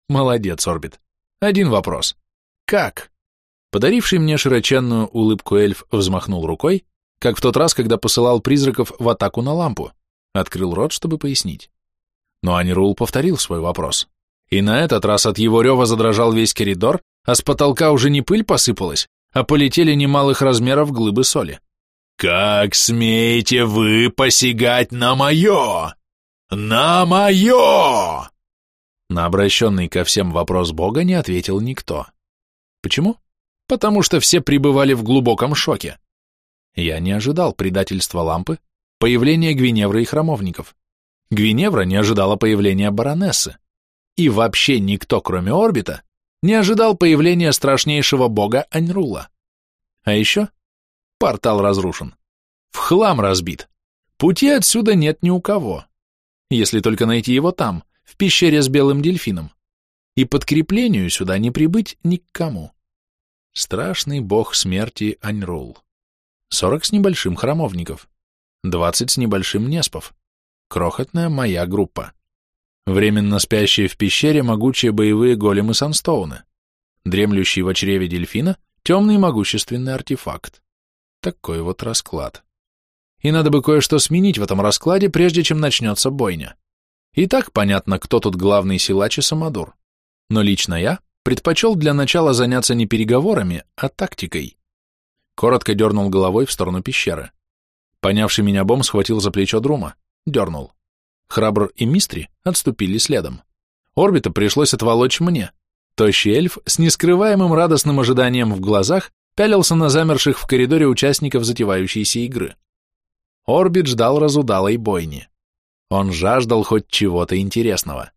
Молодец, Орбит. Один вопрос. Как?» Подаривший мне широченную улыбку эльф взмахнул рукой, как в тот раз, когда посылал призраков в атаку на лампу, открыл рот, чтобы пояснить. Но Анирул повторил свой вопрос. И на этот раз от его рева задрожал весь коридор, а с потолка уже не пыль посыпалась, а полетели немалых размеров глыбы соли. «Как смеете вы посягать на мое? На мое!» На обращенный ко всем вопрос Бога не ответил никто. Почему? потому что все пребывали в глубоком шоке. Я не ожидал предательства лампы, появления Гвиневры и храмовников. Гвиневра не ожидала появления баронессы. И вообще никто, кроме Орбита, не ожидал появления страшнейшего бога Аньрула. А еще портал разрушен. В хлам разбит. Пути отсюда нет ни у кого. Если только найти его там, в пещере с белым дельфином. и подкреплению сюда не прибыть никому. Страшный бог смерти Аньрул. Сорок с небольшим храмовников, двадцать с небольшим неспов. Крохотная моя группа. Временно спящие в пещере могучие боевые големы Санстоуна. Дремлющий в чреве дельфина темный могущественный артефакт. Такой вот расклад. И надо бы кое-что сменить в этом раскладе, прежде чем начнется бойня. И так понятно, кто тут главный силач и самодур. Но лично я предпочел для начала заняться не переговорами, а тактикой. Коротко дернул головой в сторону пещеры. Понявший меня бом схватил за плечо Друма, дернул. Храбр и Мистри отступили следом. Орбита пришлось отволочь мне. Тощий эльф с нескрываемым радостным ожиданием в глазах пялился на замерших в коридоре участников затевающейся игры. Орбит ждал разудалой бойни. Он жаждал хоть чего-то интересного.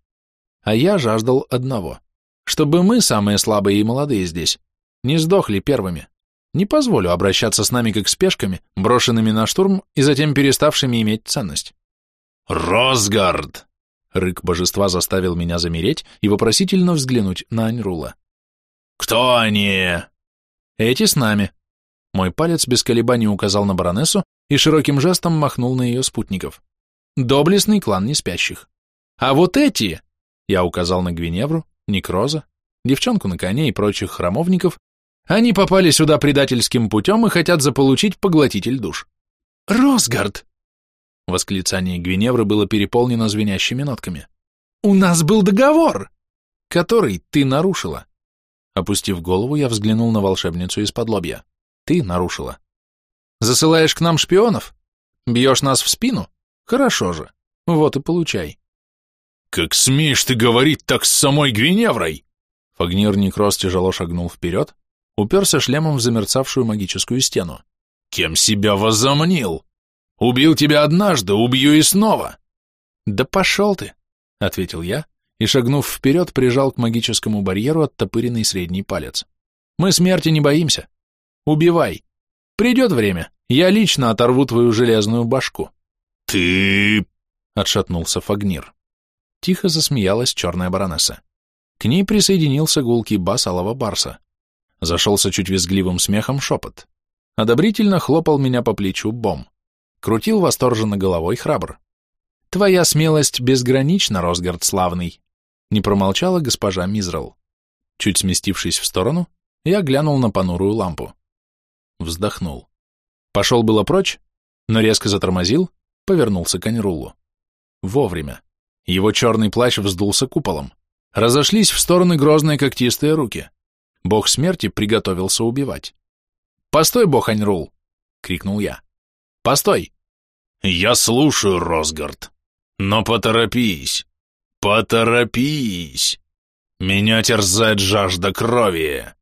А я жаждал одного. Чтобы мы, самые слабые и молодые здесь, не сдохли первыми. Не позволю обращаться с нами как с пешками, брошенными на штурм и затем переставшими иметь ценность. «Росгард!» Рык божества заставил меня замереть и вопросительно взглянуть на Аньрула. «Кто они?» «Эти с нами». Мой палец без колебаний указал на баронессу и широким жестом махнул на ее спутников. «Доблестный клан неспящих. А вот эти...» Я указал на Гвиневру, Некроза, девчонку на коне и прочих храмовников. Они попали сюда предательским путем и хотят заполучить поглотитель душ. «Росгард!» Восклицание Гвиневры было переполнено звенящими нотками. «У нас был договор!» «Который ты нарушила!» Опустив голову, я взглянул на волшебницу из-под лобья. «Ты нарушила!» «Засылаешь к нам шпионов? Бьешь нас в спину? Хорошо же. Вот и получай!» «Как смеешь ты говорить так с самой Гвиневрой?» Фагнир Некрос тяжело шагнул вперед, уперся шлемом в замерцавшую магическую стену. «Кем себя возомнил? Убил тебя однажды, убью и снова!» «Да пошел ты!» — ответил я, и, шагнув вперед, прижал к магическому барьеру оттопыренный средний палец. «Мы смерти не боимся. Убивай. Придет время, я лично оторву твою железную башку». «Ты...» — отшатнулся Фагнир. Тихо засмеялась черная баронесса. К ней присоединился гулкий бас алого барса. Зашелся чуть визгливым смехом шепот. Одобрительно хлопал меня по плечу бом. Крутил восторженно головой храбр. «Твоя смелость безгранична, Росгард славный!» Не промолчала госпожа Мизрал. Чуть сместившись в сторону, я глянул на понурую лампу. Вздохнул. Пошел было прочь, но резко затормозил, повернулся к Анирулу. Вовремя. Его черный плащ вздулся куполом. Разошлись в стороны грозные когтистые руки. Бог смерти приготовился убивать. «Постой, бог Аньрул!» — крикнул я. «Постой!» «Я слушаю, Росгард, но поторопись, поторопись! Меня терзает жажда крови!»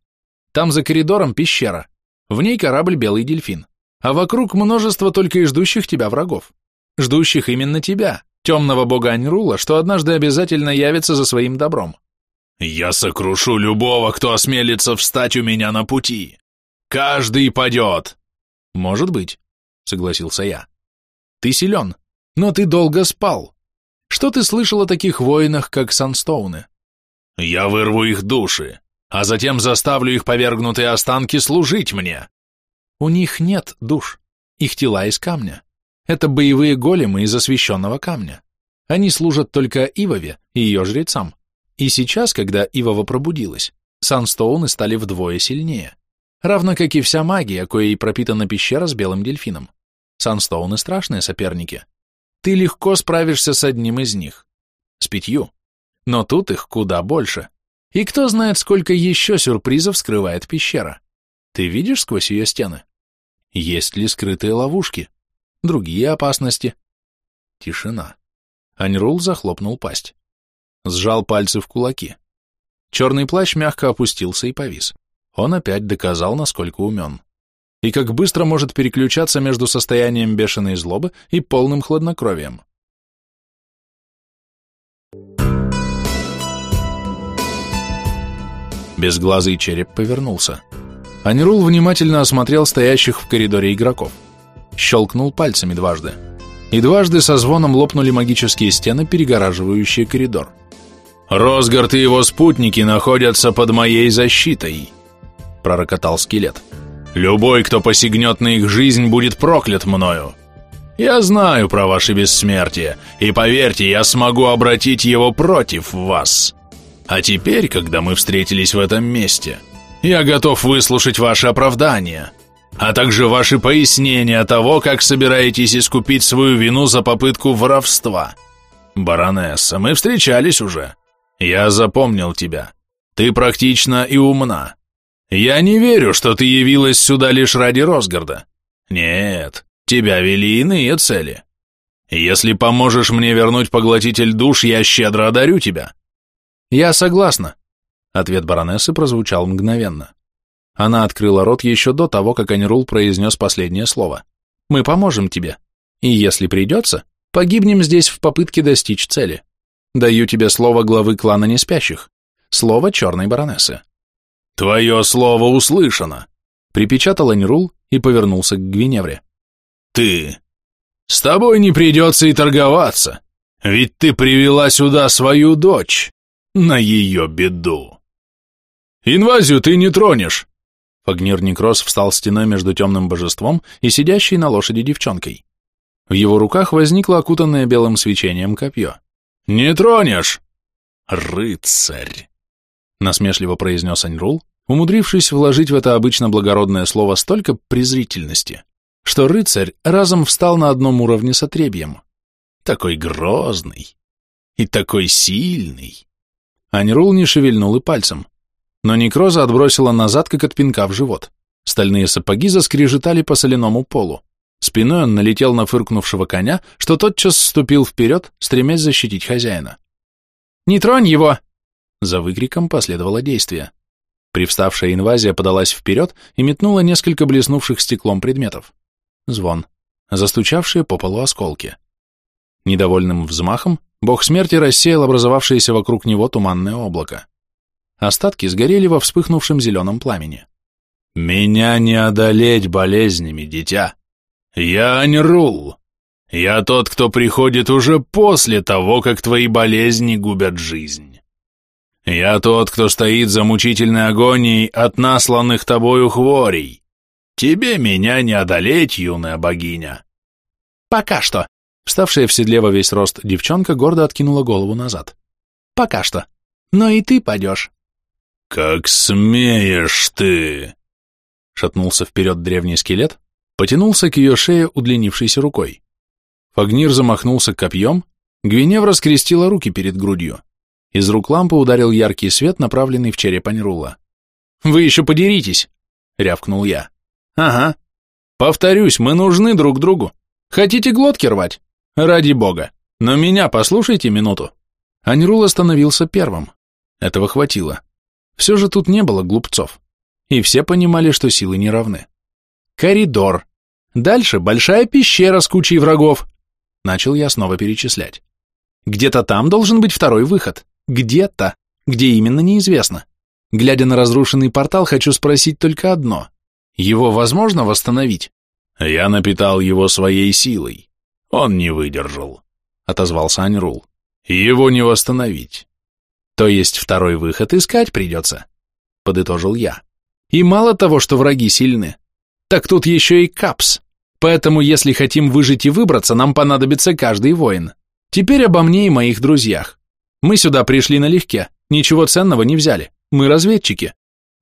Там за коридором пещера, в ней корабль «Белый дельфин», а вокруг множество только и ждущих тебя врагов, ждущих именно тебя, темного бога Аньрула, что однажды обязательно явится за своим добром. «Я сокрушу любого, кто осмелится встать у меня на пути. Каждый падет!» «Может быть», — согласился я. «Ты силен, но ты долго спал. Что ты слышал о таких воинах, как Санстоуны?» «Я вырву их души, а затем заставлю их повергнутые останки служить мне». «У них нет душ, их тела из камня. Это боевые големы из освященного камня. Они служат только Ивове и ее жрецам. И сейчас, когда Ивова пробудилась, санстоуны стали вдвое сильнее. Равно как и вся магия, коей пропитана пещера с белым дельфином. Санстоуны страшные соперники. Ты легко справишься с одним из них. С пятью. Но тут их куда больше. И кто знает, сколько еще сюрпризов скрывает пещера. Ты видишь сквозь ее стены? Есть ли скрытые ловушки? другие опасности. Тишина. Аньрул захлопнул пасть. Сжал пальцы в кулаки. Черный плащ мягко опустился и повис. Он опять доказал, насколько умен. И как быстро может переключаться между состоянием бешеной злобы и полным хладнокровием. Безглазый череп повернулся. Анирул внимательно осмотрел стоящих в коридоре игроков щелкнул пальцами дважды. И дважды со звоном лопнули магические стены, перегораживающие коридор. Росгард и его спутники находятся под моей защитой, пророкотал скелет. Любой, кто посягнет на их жизнь, будет проклят мною. Я знаю про ваше бессмертие, и поверьте, я смогу обратить его против вас. А теперь, когда мы встретились в этом месте, я готов выслушать ваши оправдания, а также ваши пояснения того, как собираетесь искупить свою вину за попытку воровства. Баронесса, мы встречались уже. Я запомнил тебя. Ты практична и умна. Я не верю, что ты явилась сюда лишь ради Росгарда. Нет, тебя вели иные цели. Если поможешь мне вернуть поглотитель душ, я щедро одарю тебя. Я согласна. Ответ баронессы прозвучал мгновенно. Она открыла рот еще до того, как Анирул произнес последнее слово. Мы поможем тебе. И если придется, погибнем здесь в попытке достичь цели. Даю тебе слово главы клана неспящих. Слово черной баронессы. «Твое слово услышано», — припечатал Анирул и повернулся к Гвиневре. «Ты! С тобой не придется и торговаться, ведь ты привела сюда свою дочь на ее беду. Инвазию ты не тронешь!» Фагнир Некрос встал стеной между темным божеством и сидящей на лошади девчонкой. В его руках возникло окутанное белым свечением копье. «Не тронешь!» «Рыцарь!» насмешливо произнес Аньрул, умудрившись вложить в это обычно благородное слово столько презрительности, что рыцарь разом встал на одном уровне с отребьем. Такой грозный и такой сильный. Аньрул не шевельнул и пальцем, но некроза отбросила назад, как от пинка в живот. Стальные сапоги заскрежетали по соляному полу. Спиной он налетел на фыркнувшего коня, что тотчас ступил вперед, стремясь защитить хозяина. «Не тронь его!» За выкриком последовало действие. Привставшая инвазия подалась вперед и метнула несколько блеснувших стеклом предметов. Звон. Застучавшие по полу осколки. Недовольным взмахом бог смерти рассеял образовавшееся вокруг него туманное облако. Остатки сгорели во вспыхнувшем зеленом пламени. «Меня не одолеть болезнями, дитя. Я Аньрул. Я тот, кто приходит уже после того, как твои болезни губят жизнь». Я тот, кто стоит за мучительной агонией от насланных тобою хворей. Тебе меня не одолеть, юная богиня. Пока что. Вставшая в седле во весь рост девчонка гордо откинула голову назад. Пока что. Но и ты падешь. Как смеешь ты! Шатнулся вперед древний скелет, потянулся к ее шее удлинившейся рукой. Фагнир замахнулся копьем, Гвиневра скрестила руки перед грудью. Из рук лампы ударил яркий свет, направленный в череп Аньрула. «Вы еще подеритесь!» — рявкнул я. «Ага. Повторюсь, мы нужны друг другу. Хотите глотки рвать? Ради бога. Но меня послушайте минуту». Аньрул остановился первым. Этого хватило. Все же тут не было глупцов. И все понимали, что силы не равны. Коридор. Дальше большая пещера с кучей врагов. Начал я снова перечислять. Где-то там должен быть второй выход. Где-то. Где именно, неизвестно. Глядя на разрушенный портал, хочу спросить только одно. Его возможно восстановить? Я напитал его своей силой. Он не выдержал, — отозвался Аньрул. Его не восстановить. То есть второй выход искать придется, — подытожил я. И мало того, что враги сильны, так тут еще и капс. Поэтому, если хотим выжить и выбраться, нам понадобится каждый воин. Теперь обо мне и моих друзьях. Мы сюда пришли налегке, ничего ценного не взяли. Мы разведчики.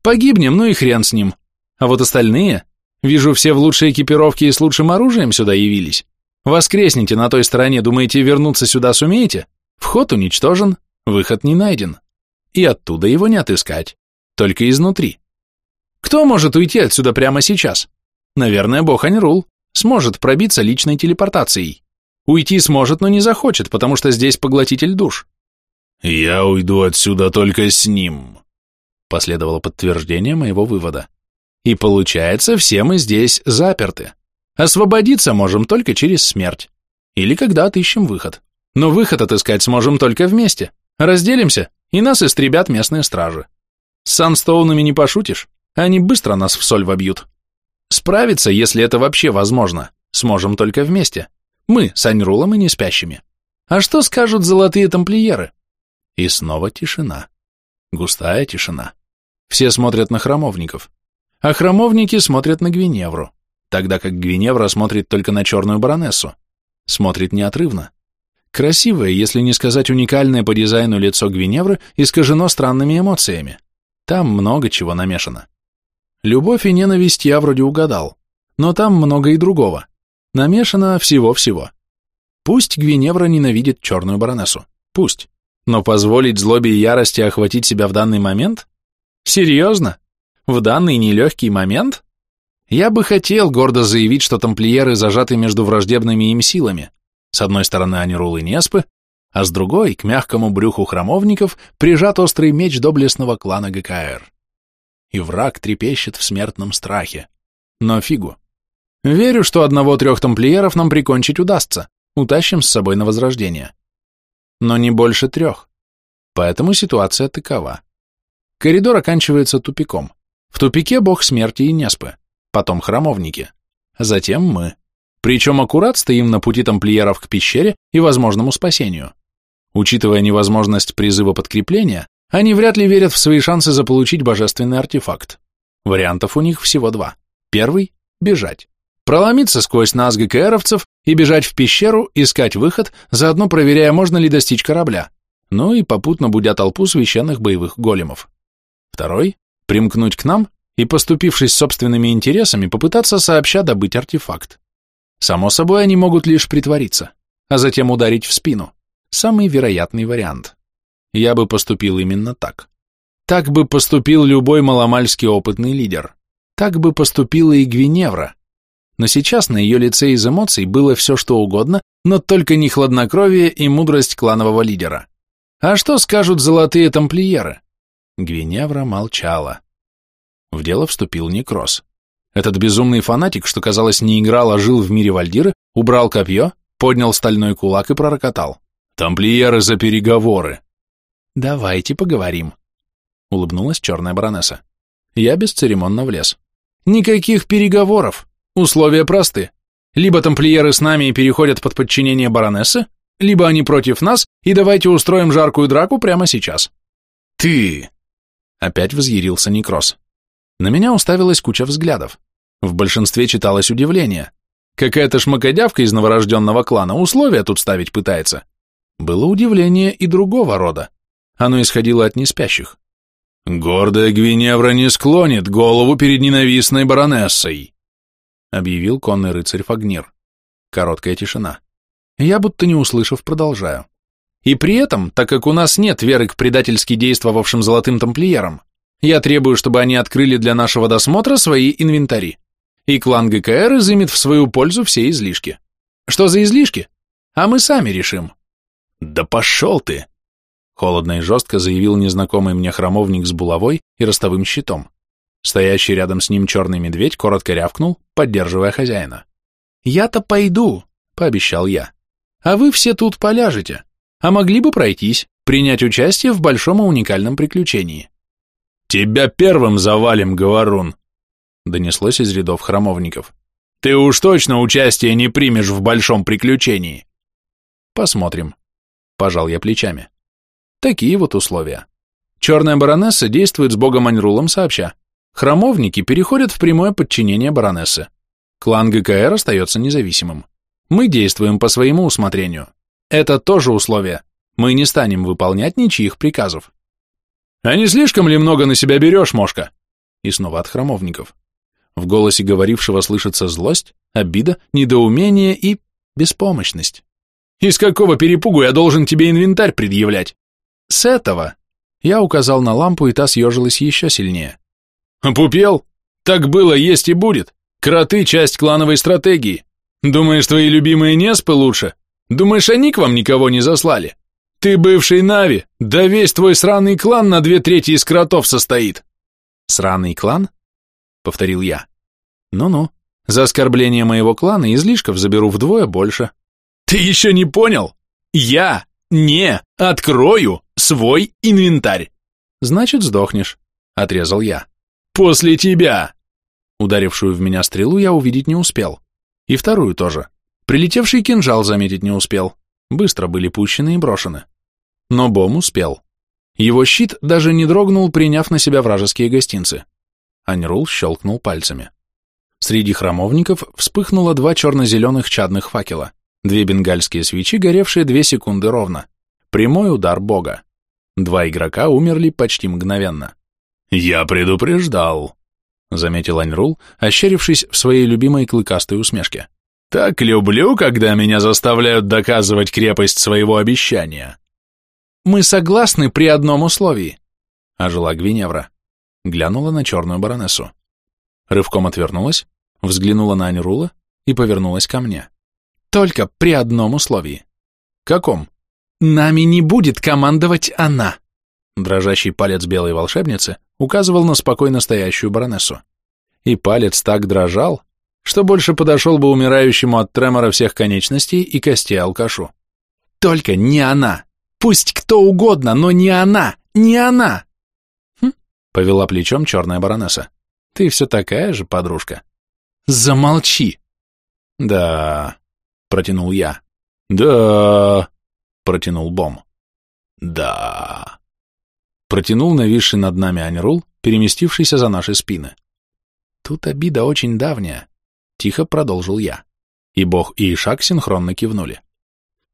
Погибнем, ну и хрен с ним. А вот остальные, вижу, все в лучшей экипировке и с лучшим оружием сюда явились. Воскресните на той стороне, думаете, вернуться сюда сумеете? Вход уничтожен, выход не найден. И оттуда его не отыскать, только изнутри. Кто может уйти отсюда прямо сейчас? Наверное, бог Аньрул сможет пробиться личной телепортацией. Уйти сможет, но не захочет, потому что здесь поглотитель душ. «Я уйду отсюда только с ним», — последовало подтверждение моего вывода. «И получается, все мы здесь заперты. Освободиться можем только через смерть. Или когда отыщем выход. Но выход отыскать сможем только вместе. Разделимся, и нас истребят местные стражи. С санстоунами не пошутишь, они быстро нас в соль вобьют. Справиться, если это вообще возможно, сможем только вместе. Мы с Аньрулом и не спящими. А что скажут золотые тамплиеры? И снова тишина. Густая тишина. Все смотрят на храмовников. А храмовники смотрят на Гвиневру, тогда как Гвиневра смотрит только на черную баронессу. Смотрит неотрывно. Красивое, если не сказать уникальное по дизайну лицо Гвиневры, искажено странными эмоциями. Там много чего намешано. Любовь и ненависть я вроде угадал, но там много и другого. Намешано всего-всего. Пусть Гвиневра ненавидит черную баронессу. Пусть. Но позволить злобе и ярости охватить себя в данный момент? Серьезно? В данный нелегкий момент? Я бы хотел гордо заявить, что тамплиеры зажаты между враждебными им силами. С одной стороны Анирул и Неспы, а с другой, к мягкому брюху храмовников, прижат острый меч доблестного клана ГКР. И враг трепещет в смертном страхе. Но фигу. Верю, что одного-трех тамплиеров нам прикончить удастся, утащим с собой на возрождение. Но не больше трех. Поэтому ситуация такова. Коридор оканчивается тупиком. В тупике бог смерти и Неспы, потом храмовники, затем мы. Причем аккурат стоим на пути тамплиеров к пещере и возможному спасению. Учитывая невозможность призыва подкрепления, они вряд ли верят в свои шансы заполучить божественный артефакт. Вариантов у них всего два. Первый – бежать. Проломиться сквозь нас ГКРовцев и бежать в пещеру, искать выход, заодно проверяя, можно ли достичь корабля, ну и попутно будя толпу священных боевых големов. Второй – примкнуть к нам и, поступившись собственными интересами, попытаться сообща добыть артефакт. Само собой, они могут лишь притвориться, а затем ударить в спину. Самый вероятный вариант. Я бы поступил именно так. Так бы поступил любой маломальский опытный лидер. Так бы поступила и Гвиневра, но сейчас на ее лице из эмоций было все что угодно, но только не хладнокровие и мудрость кланового лидера. А что скажут золотые тамплиеры? Гвиневра молчала. В дело вступил Некрос. Этот безумный фанатик, что, казалось, не играл, а жил в мире Вальдиры, убрал копье, поднял стальной кулак и пророкотал. «Тамплиеры за переговоры!» «Давайте поговорим», — улыбнулась черная баронесса. Я бесцеремонно влез. «Никаких переговоров!» Условия просты. Либо тамплиеры с нами и переходят под подчинение баронессы, либо они против нас, и давайте устроим жаркую драку прямо сейчас. Ты! Опять взъярился Некрос. На меня уставилась куча взглядов. В большинстве читалось удивление. Какая-то шмакодявка из новорожденного клана условия тут ставить пытается. Было удивление и другого рода. Оно исходило от неспящих. «Гордая Гвиневра не склонит голову перед ненавистной баронессой», объявил конный рыцарь Фагнир. Короткая тишина. Я, будто не услышав, продолжаю. И при этом, так как у нас нет веры к предательски действовавшим золотым тамплиерам, я требую, чтобы они открыли для нашего досмотра свои инвентари. И клан ГКР изымет в свою пользу все излишки. Что за излишки? А мы сами решим. Да пошел ты! Холодно и жестко заявил незнакомый мне храмовник с булавой и ростовым щитом. Стоящий рядом с ним черный медведь коротко рявкнул, поддерживая хозяина. «Я-то пойду», — пообещал я. «А вы все тут поляжете, а могли бы пройтись, принять участие в большом и уникальном приключении». «Тебя первым завалим, говорун», — донеслось из рядов храмовников. «Ты уж точно участие не примешь в большом приключении». «Посмотрим», — пожал я плечами. Такие вот условия. Черная баронесса действует с богом Аньрулом сообща. Храмовники переходят в прямое подчинение баронессы. Клан ГКР остается независимым. Мы действуем по своему усмотрению. Это тоже условие. Мы не станем выполнять ничьих приказов. А не слишком ли много на себя берешь, Мошка? И снова от храмовников. В голосе говорившего слышится злость, обида, недоумение и беспомощность. Из какого перепугу я должен тебе инвентарь предъявлять? С этого. Я указал на лампу, и та съежилась еще сильнее. Опупел? Так было, есть и будет. Кроты – часть клановой стратегии. Думаешь, твои любимые Неспы лучше? Думаешь, они к вам никого не заслали? Ты бывший Нави, да весь твой сраный клан на две трети из кротов состоит. Сраный клан? Повторил я. Ну-ну, за оскорбление моего клана излишков заберу вдвое больше. Ты еще не понял? Я не открою свой инвентарь. Значит, сдохнешь, отрезал я. «После тебя!» Ударившую в меня стрелу я увидеть не успел. И вторую тоже. Прилетевший кинжал заметить не успел. Быстро были пущены и брошены. Но Бом успел. Его щит даже не дрогнул, приняв на себя вражеские гостинцы. Аньрул щелкнул пальцами. Среди храмовников вспыхнуло два черно-зеленых чадных факела, две бенгальские свечи, горевшие две секунды ровно. Прямой удар бога. Два игрока умерли почти мгновенно. «Я предупреждал», — заметил Аньрул, ощерившись в своей любимой клыкастой усмешке. «Так люблю, когда меня заставляют доказывать крепость своего обещания». «Мы согласны при одном условии», — ожила Гвиневра. Глянула на черную баронессу. Рывком отвернулась, взглянула на Аньрула и повернулась ко мне. «Только при одном условии». «Каком?» «Нами не будет командовать она!» Дрожащий палец белой волшебницы указывал на спокойно стоящую баронессу. И палец так дрожал, что больше подошел бы умирающему от тремора всех конечностей и костей алкашу. «Только не она! Пусть кто угодно, но не она! Не она!» хм, повела плечом черная баронесса. «Ты все такая же, подружка». «Замолчи!» «Да...» — протянул я. «Да...» протянул Бом. Да. Протянул нависший над нами Анирул, переместившийся за наши спины. Тут обида очень давняя, тихо продолжил я. И Бог и Ишак синхронно кивнули.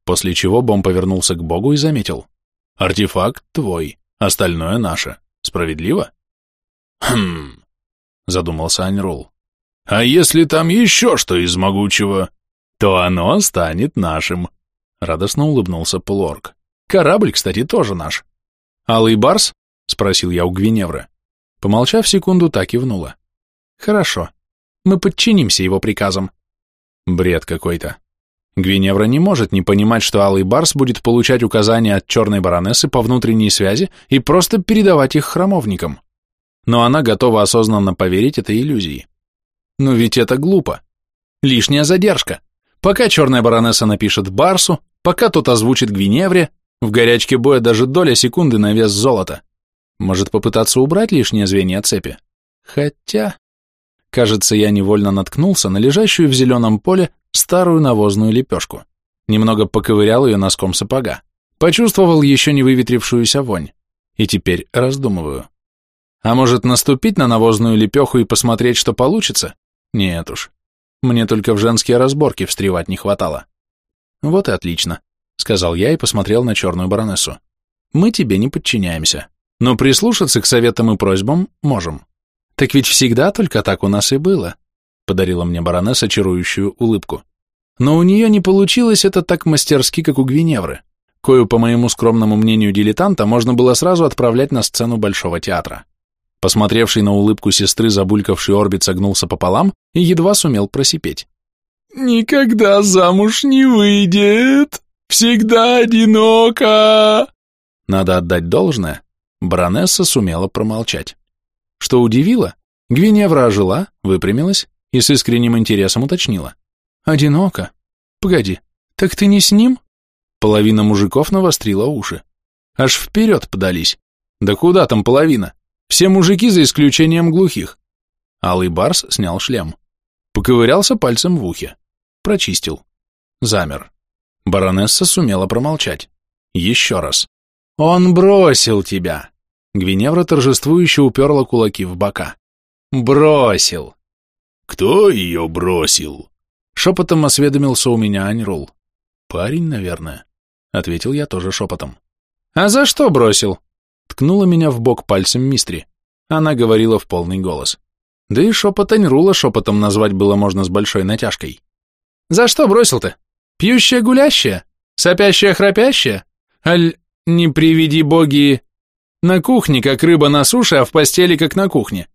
После чего Бом повернулся к Богу и заметил. Артефакт твой, остальное наше. Справедливо? Хм, задумался Анирул. А если там еще что из могучего, то оно станет нашим. Радостно улыбнулся полуорг. Корабль, кстати, тоже наш. Алый барс? Спросил я у Гвиневры. Помолчав секунду, так и внула. Хорошо. Мы подчинимся его приказам. Бред какой-то. Гвиневра не может не понимать, что Алый Барс будет получать указания от черной баронессы по внутренней связи и просто передавать их храмовникам. Но она готова осознанно поверить этой иллюзии. Но ведь это глупо. Лишняя задержка. Пока черная баронесса напишет Барсу, Пока тот озвучит Гвиневре, в горячке боя даже доля секунды на вес золота. Может попытаться убрать лишнее звенья цепи? Хотя... Кажется, я невольно наткнулся на лежащую в зеленом поле старую навозную лепешку. Немного поковырял ее носком сапога. Почувствовал еще не выветрившуюся вонь. И теперь раздумываю. А может наступить на навозную лепеху и посмотреть, что получится? Нет уж. Мне только в женские разборки встревать не хватало. «Вот и отлично», — сказал я и посмотрел на черную баронессу. «Мы тебе не подчиняемся, но прислушаться к советам и просьбам можем. Так ведь всегда только так у нас и было», — подарила мне баронесса чарующую улыбку. «Но у нее не получилось это так мастерски, как у Гвиневры, кою, по моему скромному мнению дилетанта, можно было сразу отправлять на сцену Большого театра». Посмотревший на улыбку сестры, забулькавший орбит согнулся пополам и едва сумел просипеть. «Никогда замуж не выйдет! Всегда одиноко!» Надо отдать должное, баронесса сумела промолчать. Что удивило, Гвиневра ожила, выпрямилась и с искренним интересом уточнила. «Одиноко? Погоди, так ты не с ним?» Половина мужиков навострила уши. Аж вперед подались. Да куда там половина? Все мужики за исключением глухих. Алый Барс снял шлем. Поковырялся пальцем в ухе. Прочистил. Замер. Баронесса сумела промолчать. Еще раз. «Он бросил тебя!» Гвиневра торжествующе уперла кулаки в бока. «Бросил!» «Кто ее бросил?» Шепотом осведомился у меня Аньрул. «Парень, наверное», — ответил я тоже шепотом. «А за что бросил?» Ткнула меня в бок пальцем мистри. Она говорила в полный голос. Да и шепот Аньрула шепотом назвать было можно с большой натяжкой. За что бросил ты? Пьющая гулящая? Сопящая храпящая? Аль, не приведи боги, на кухне, как рыба на суше, а в постели, как на кухне?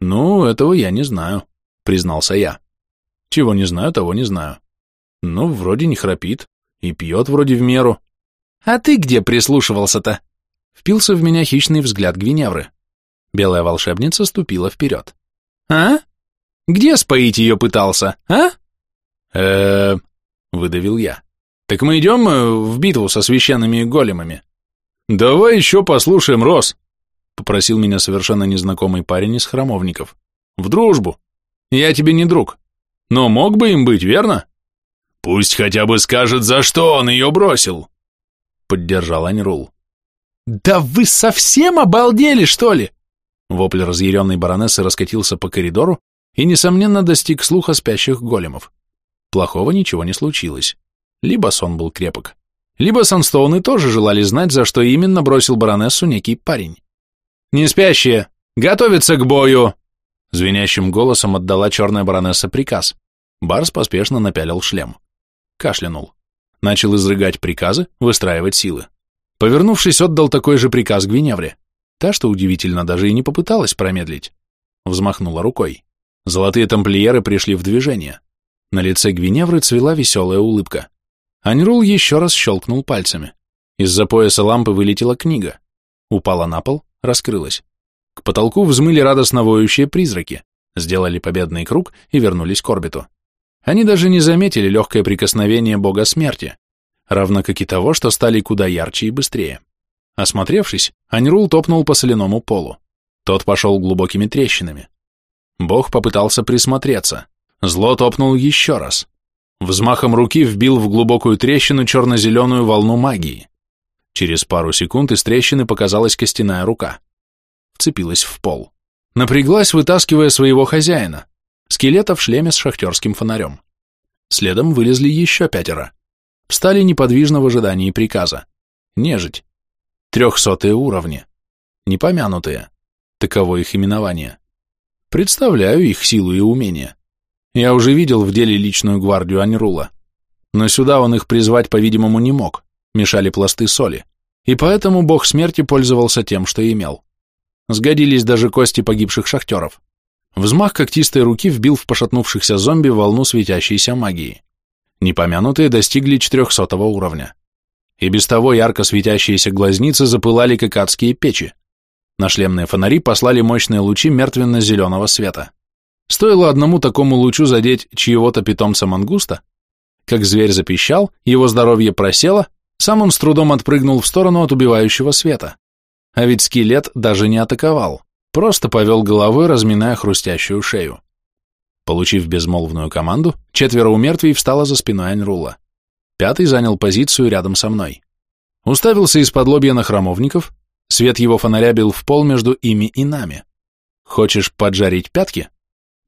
Ну, этого я не знаю, признался я. Чего не знаю, того не знаю. Ну, вроде не храпит, и пьет вроде в меру. А ты где прислушивался-то? Впился в меня хищный взгляд Гвиневры. Белая волшебница ступила вперед. А? Где споить ее пытался, а? э выдавил я. «Так мы идем э, в битву со священными големами?» «Давай еще послушаем, Рос», — попросил меня совершенно незнакомый парень из храмовников. «В дружбу. Я тебе не друг. Но мог бы им быть, верно?» «Пусть хотя бы скажет, за что он ее бросил», — поддержал Аньрул. «Да вы совсем обалдели, что ли?» Вопль разъяренной баронессы раскатился по коридору и, несомненно, достиг слуха спящих големов. Плохого ничего не случилось. Либо сон был крепок, либо Санстоуны тоже желали знать, за что именно бросил баронессу некий парень. «Не спящие! Готовиться к бою!» Звенящим голосом отдала черная баронесса приказ. Барс поспешно напялил шлем. Кашлянул. Начал изрыгать приказы, выстраивать силы. Повернувшись, отдал такой же приказ Гвиневре. Та, что удивительно, даже и не попыталась промедлить. Взмахнула рукой. Золотые тамплиеры пришли в движение. На лице Гвиневры цвела веселая улыбка. Аньрул еще раз щелкнул пальцами. Из-за пояса лампы вылетела книга. Упала на пол, раскрылась. Потолку взмыли радостно воющие призраки, сделали победный круг и вернулись к орбиту. Они даже не заметили легкое прикосновение бога смерти, равно как и того, что стали куда ярче и быстрее. Осмотревшись, Аньрул топнул по соляному полу. Тот пошел глубокими трещинами. Бог попытался присмотреться. Зло топнул еще раз. Взмахом руки вбил в глубокую трещину черно-зеленую волну магии. Через пару секунд из трещины показалась костяная рука. Вцепилась в пол. Напряглась, вытаскивая своего хозяина, скелета в шлеме с шахтерским фонарем. Следом вылезли еще пятеро встали неподвижно в ожидании приказа. Нежить. Трехсотые уровни. Непомянутые. Таково их именование. Представляю их силу и умения. Я уже видел в деле личную гвардию Аньрула. Но сюда он их призвать, по-видимому, не мог. Мешали пласты соли. И поэтому бог смерти пользовался тем, что имел. Сгодились даже кости погибших шахтеров. Взмах когтистой руки вбил в пошатнувшихся зомби волну светящейся магии непомянутые достигли 400 уровня. И без того ярко светящиеся глазницы запылали, как адские печи. На шлемные фонари послали мощные лучи мертвенно-зеленого света. Стоило одному такому лучу задеть чьего-то питомца мангуста, как зверь запищал, его здоровье просело, сам он с трудом отпрыгнул в сторону от убивающего света. А ведь скелет даже не атаковал, просто повел головой, разминая хрустящую шею. Получив безмолвную команду, четверо умертвий встало за спиной Аньрула. Пятый занял позицию рядом со мной. Уставился из-под лобья на храмовников, свет его фонаря бил в пол между ими и нами. Хочешь поджарить пятки?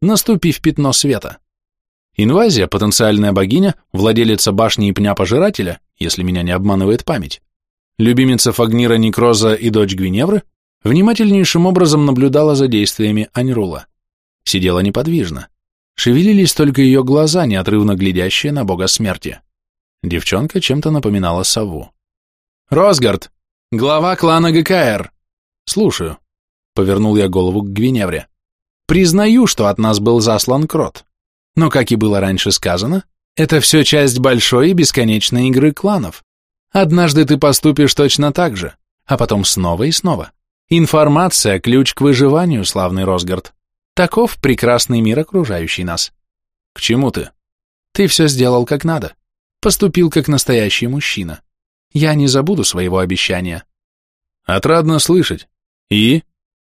Наступи в пятно света. Инвазия, потенциальная богиня, владелица башни и пня пожирателя, если меня не обманывает память, любимица Фагнира Некроза и дочь Гвиневры, внимательнейшим образом наблюдала за действиями Аньрула. Сидела неподвижно. Шевелились только ее глаза, неотрывно глядящие на бога смерти. Девчонка чем-то напоминала сову. «Росгард! Глава клана ГКР!» «Слушаю», — повернул я голову к Гвиневре. «Признаю, что от нас был заслан крот. Но, как и было раньше сказано, это все часть большой и бесконечной игры кланов. Однажды ты поступишь точно так же, а потом снова и снова. Информация – ключ к выживанию, славный Росгард. Таков прекрасный мир, окружающий нас. К чему ты? Ты все сделал как надо. Поступил как настоящий мужчина. Я не забуду своего обещания. Отрадно слышать. И?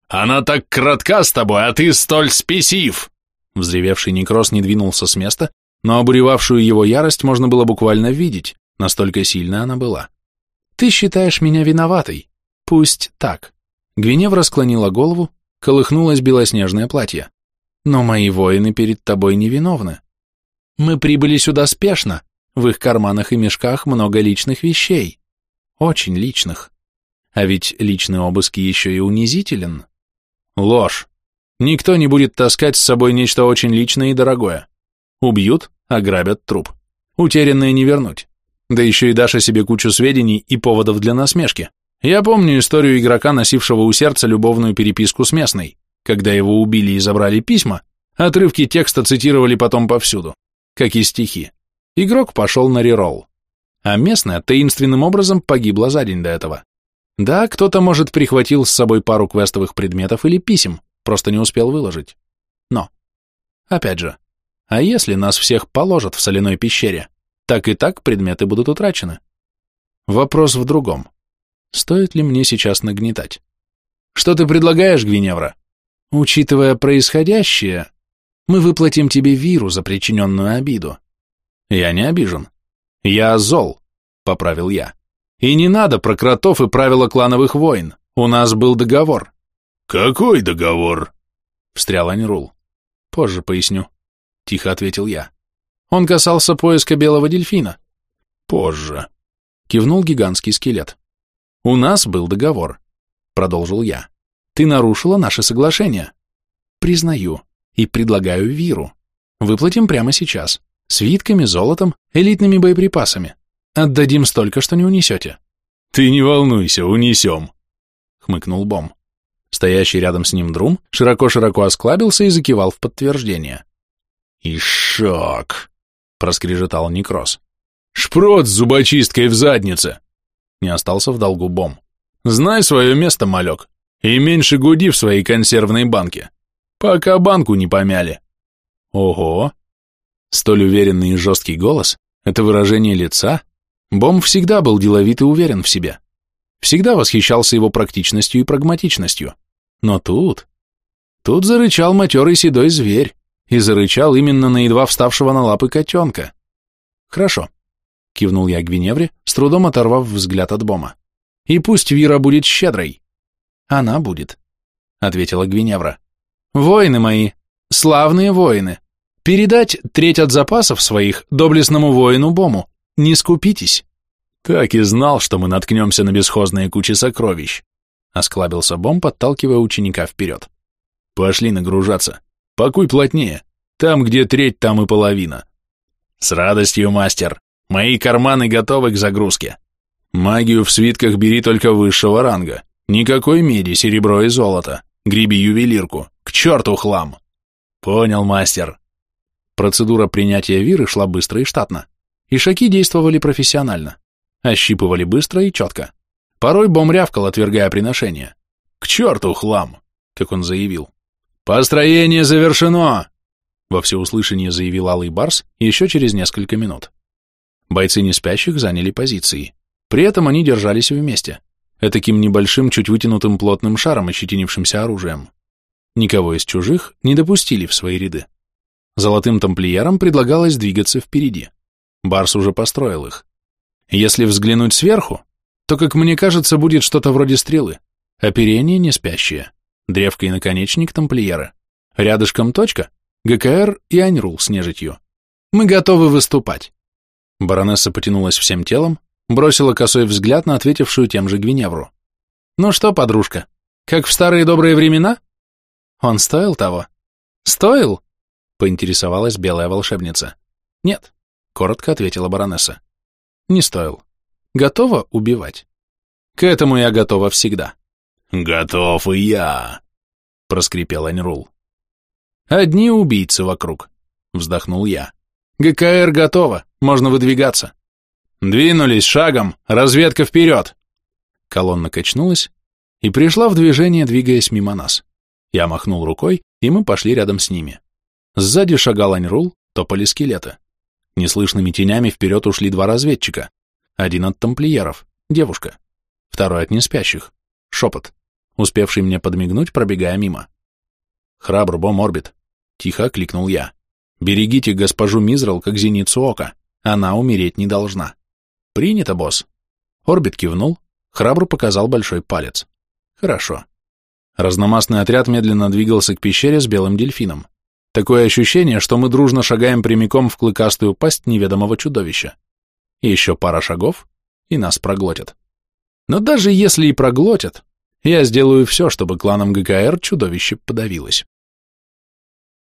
Она так кратка с тобой, а ты столь спесив! Взревевший Некрос не двинулся с места, но обуревавшую его ярость можно было буквально видеть, настолько сильная она была. Ты считаешь меня виноватой. Пусть так. Гвиневра склонила голову, колыхнулось белоснежное платье. Но мои воины перед тобой невиновны. Мы прибыли сюда спешно, в их карманах и мешках много личных вещей. Очень личных. А ведь личный обыск еще и унизителен. Ложь. Никто не будет таскать с собой нечто очень личное и дорогое. Убьют, ограбят труп. Утерянное не вернуть. Да еще и дашь о себе кучу сведений и поводов для насмешки. Я помню историю игрока, носившего у сердца любовную переписку с местной. Когда его убили и забрали письма, отрывки текста цитировали потом повсюду, как и стихи. Игрок пошел на реролл. А местная таинственным образом погибла за день до этого. Да, кто-то, может, прихватил с собой пару квестовых предметов или писем, просто не успел выложить. Но, опять же, а если нас всех положат в соляной пещере, так и так предметы будут утрачены. Вопрос в другом. Стоит ли мне сейчас нагнетать? Что ты предлагаешь, Гвиневра? Учитывая происходящее, мы выплатим тебе виру за причиненную обиду. Я не обижен. Я зол, поправил я. И не надо про кротов и правила клановых войн. У нас был договор. Какой договор? Встрял Анирул. Позже поясню. Тихо ответил я. Он касался поиска белого дельфина. Позже. Кивнул гигантский скелет. У нас был договор. Продолжил я. Ты нарушила наше соглашение. Признаю. И предлагаю Виру. Выплатим прямо сейчас. Свитками, золотом, элитными боеприпасами. Отдадим столько, что не унесете. Ты не волнуйся, унесем, хмыкнул Бом. Стоящий рядом с ним Друм широко-широко осклабился и закивал в подтверждение. «И шок!» — проскрежетал Некроз. «Шпрот с зубочисткой в заднице!» Не остался в долгу Бом. «Знай свое место, малек, и меньше гуди в своей консервной банке, пока банку не помяли». «Ого!» Столь уверенный и жесткий голос — это выражение лица, Бом всегда был деловит и уверен в себе. Всегда восхищался его практичностью и прагматичностью. Но тут... Тут зарычал матерый седой зверь, и зарычал именно на едва вставшего на лапы котенка. «Хорошо», — кивнул я Гвиневре, с трудом оторвав взгляд от Бома. «И пусть Вира будет щедрой». «Она будет», — ответила Гвиневра. «Воины мои, славные воины, передать треть от запасов своих доблестному воину Бому. Не скупитесь. Так и знал, что мы наткнемся на бесхозные кучи сокровищ. Осклабился Бом, подталкивая ученика вперед. Пошли нагружаться. Пакуй плотнее. Там, где треть, там и половина. С радостью, мастер. Мои карманы готовы к загрузке. Магию в свитках бери только высшего ранга. Никакой меди, серебро и золото. Греби ювелирку. К черту хлам. Понял, мастер. Процедура принятия виры шла быстро и штатно. Ишаки действовали профессионально. Ощипывали быстро и четко. Порой Бом рявкал, отвергая приношение. «К черту хлам!» как он заявил. «Построение завершено!» Во всеуслышание заявил Алый Барс еще через несколько минут. Бойцы неспящих заняли позиции. При этом они держались вместе, этаким небольшим, чуть вытянутым плотным шаром, ощетинившимся оружием. Никого из чужих не допустили в свои ряды. Золотым тамплиерам предлагалось двигаться впереди. Барс уже построил их. Если взглянуть сверху, то, как мне кажется, будет что-то вроде стрелы. Оперение не спящее. Древко и наконечник тамплиера. Рядышком точка, ГКР и Аньрул с нежитью. Мы готовы выступать. Баронесса потянулась всем телом, бросила косой взгляд на ответившую тем же Гвиневру. «Ну что, подружка, как в старые добрые времена?» «Он стоил того?» «Стоил?» — поинтересовалась белая волшебница. «Нет, — коротко ответила баронесса. «Не стоил. Готова убивать?» «К этому я готова всегда». «Готов и я», — проскрипел Аньрул. «Одни убийцы вокруг», — вздохнул я. «ГКР готово, можно выдвигаться». «Двинулись шагом, разведка вперед!» Колонна качнулась и пришла в движение, двигаясь мимо нас. Я махнул рукой, и мы пошли рядом с ними. Сзади шагал Аньрул, топали скелеты. Неслышными тенями вперед ушли два разведчика. Один от тамплиеров, девушка. Второй от неспящих, шепот, успевший мне подмигнуть, пробегая мимо. «Храбр, бом орбит!» — тихо кликнул я. «Берегите госпожу Мизрал, как зеницу ока. Она умереть не должна». «Принято, босс». Орбит кивнул, храбру показал большой палец. «Хорошо». Разномастный отряд медленно двигался к пещере с белым дельфином. Такое ощущение, что мы дружно шагаем прямиком в клыкастую пасть неведомого чудовища. Еще пара шагов, и нас проглотят. Но даже если и проглотят, я сделаю все, чтобы кланом ГКР чудовище подавилось.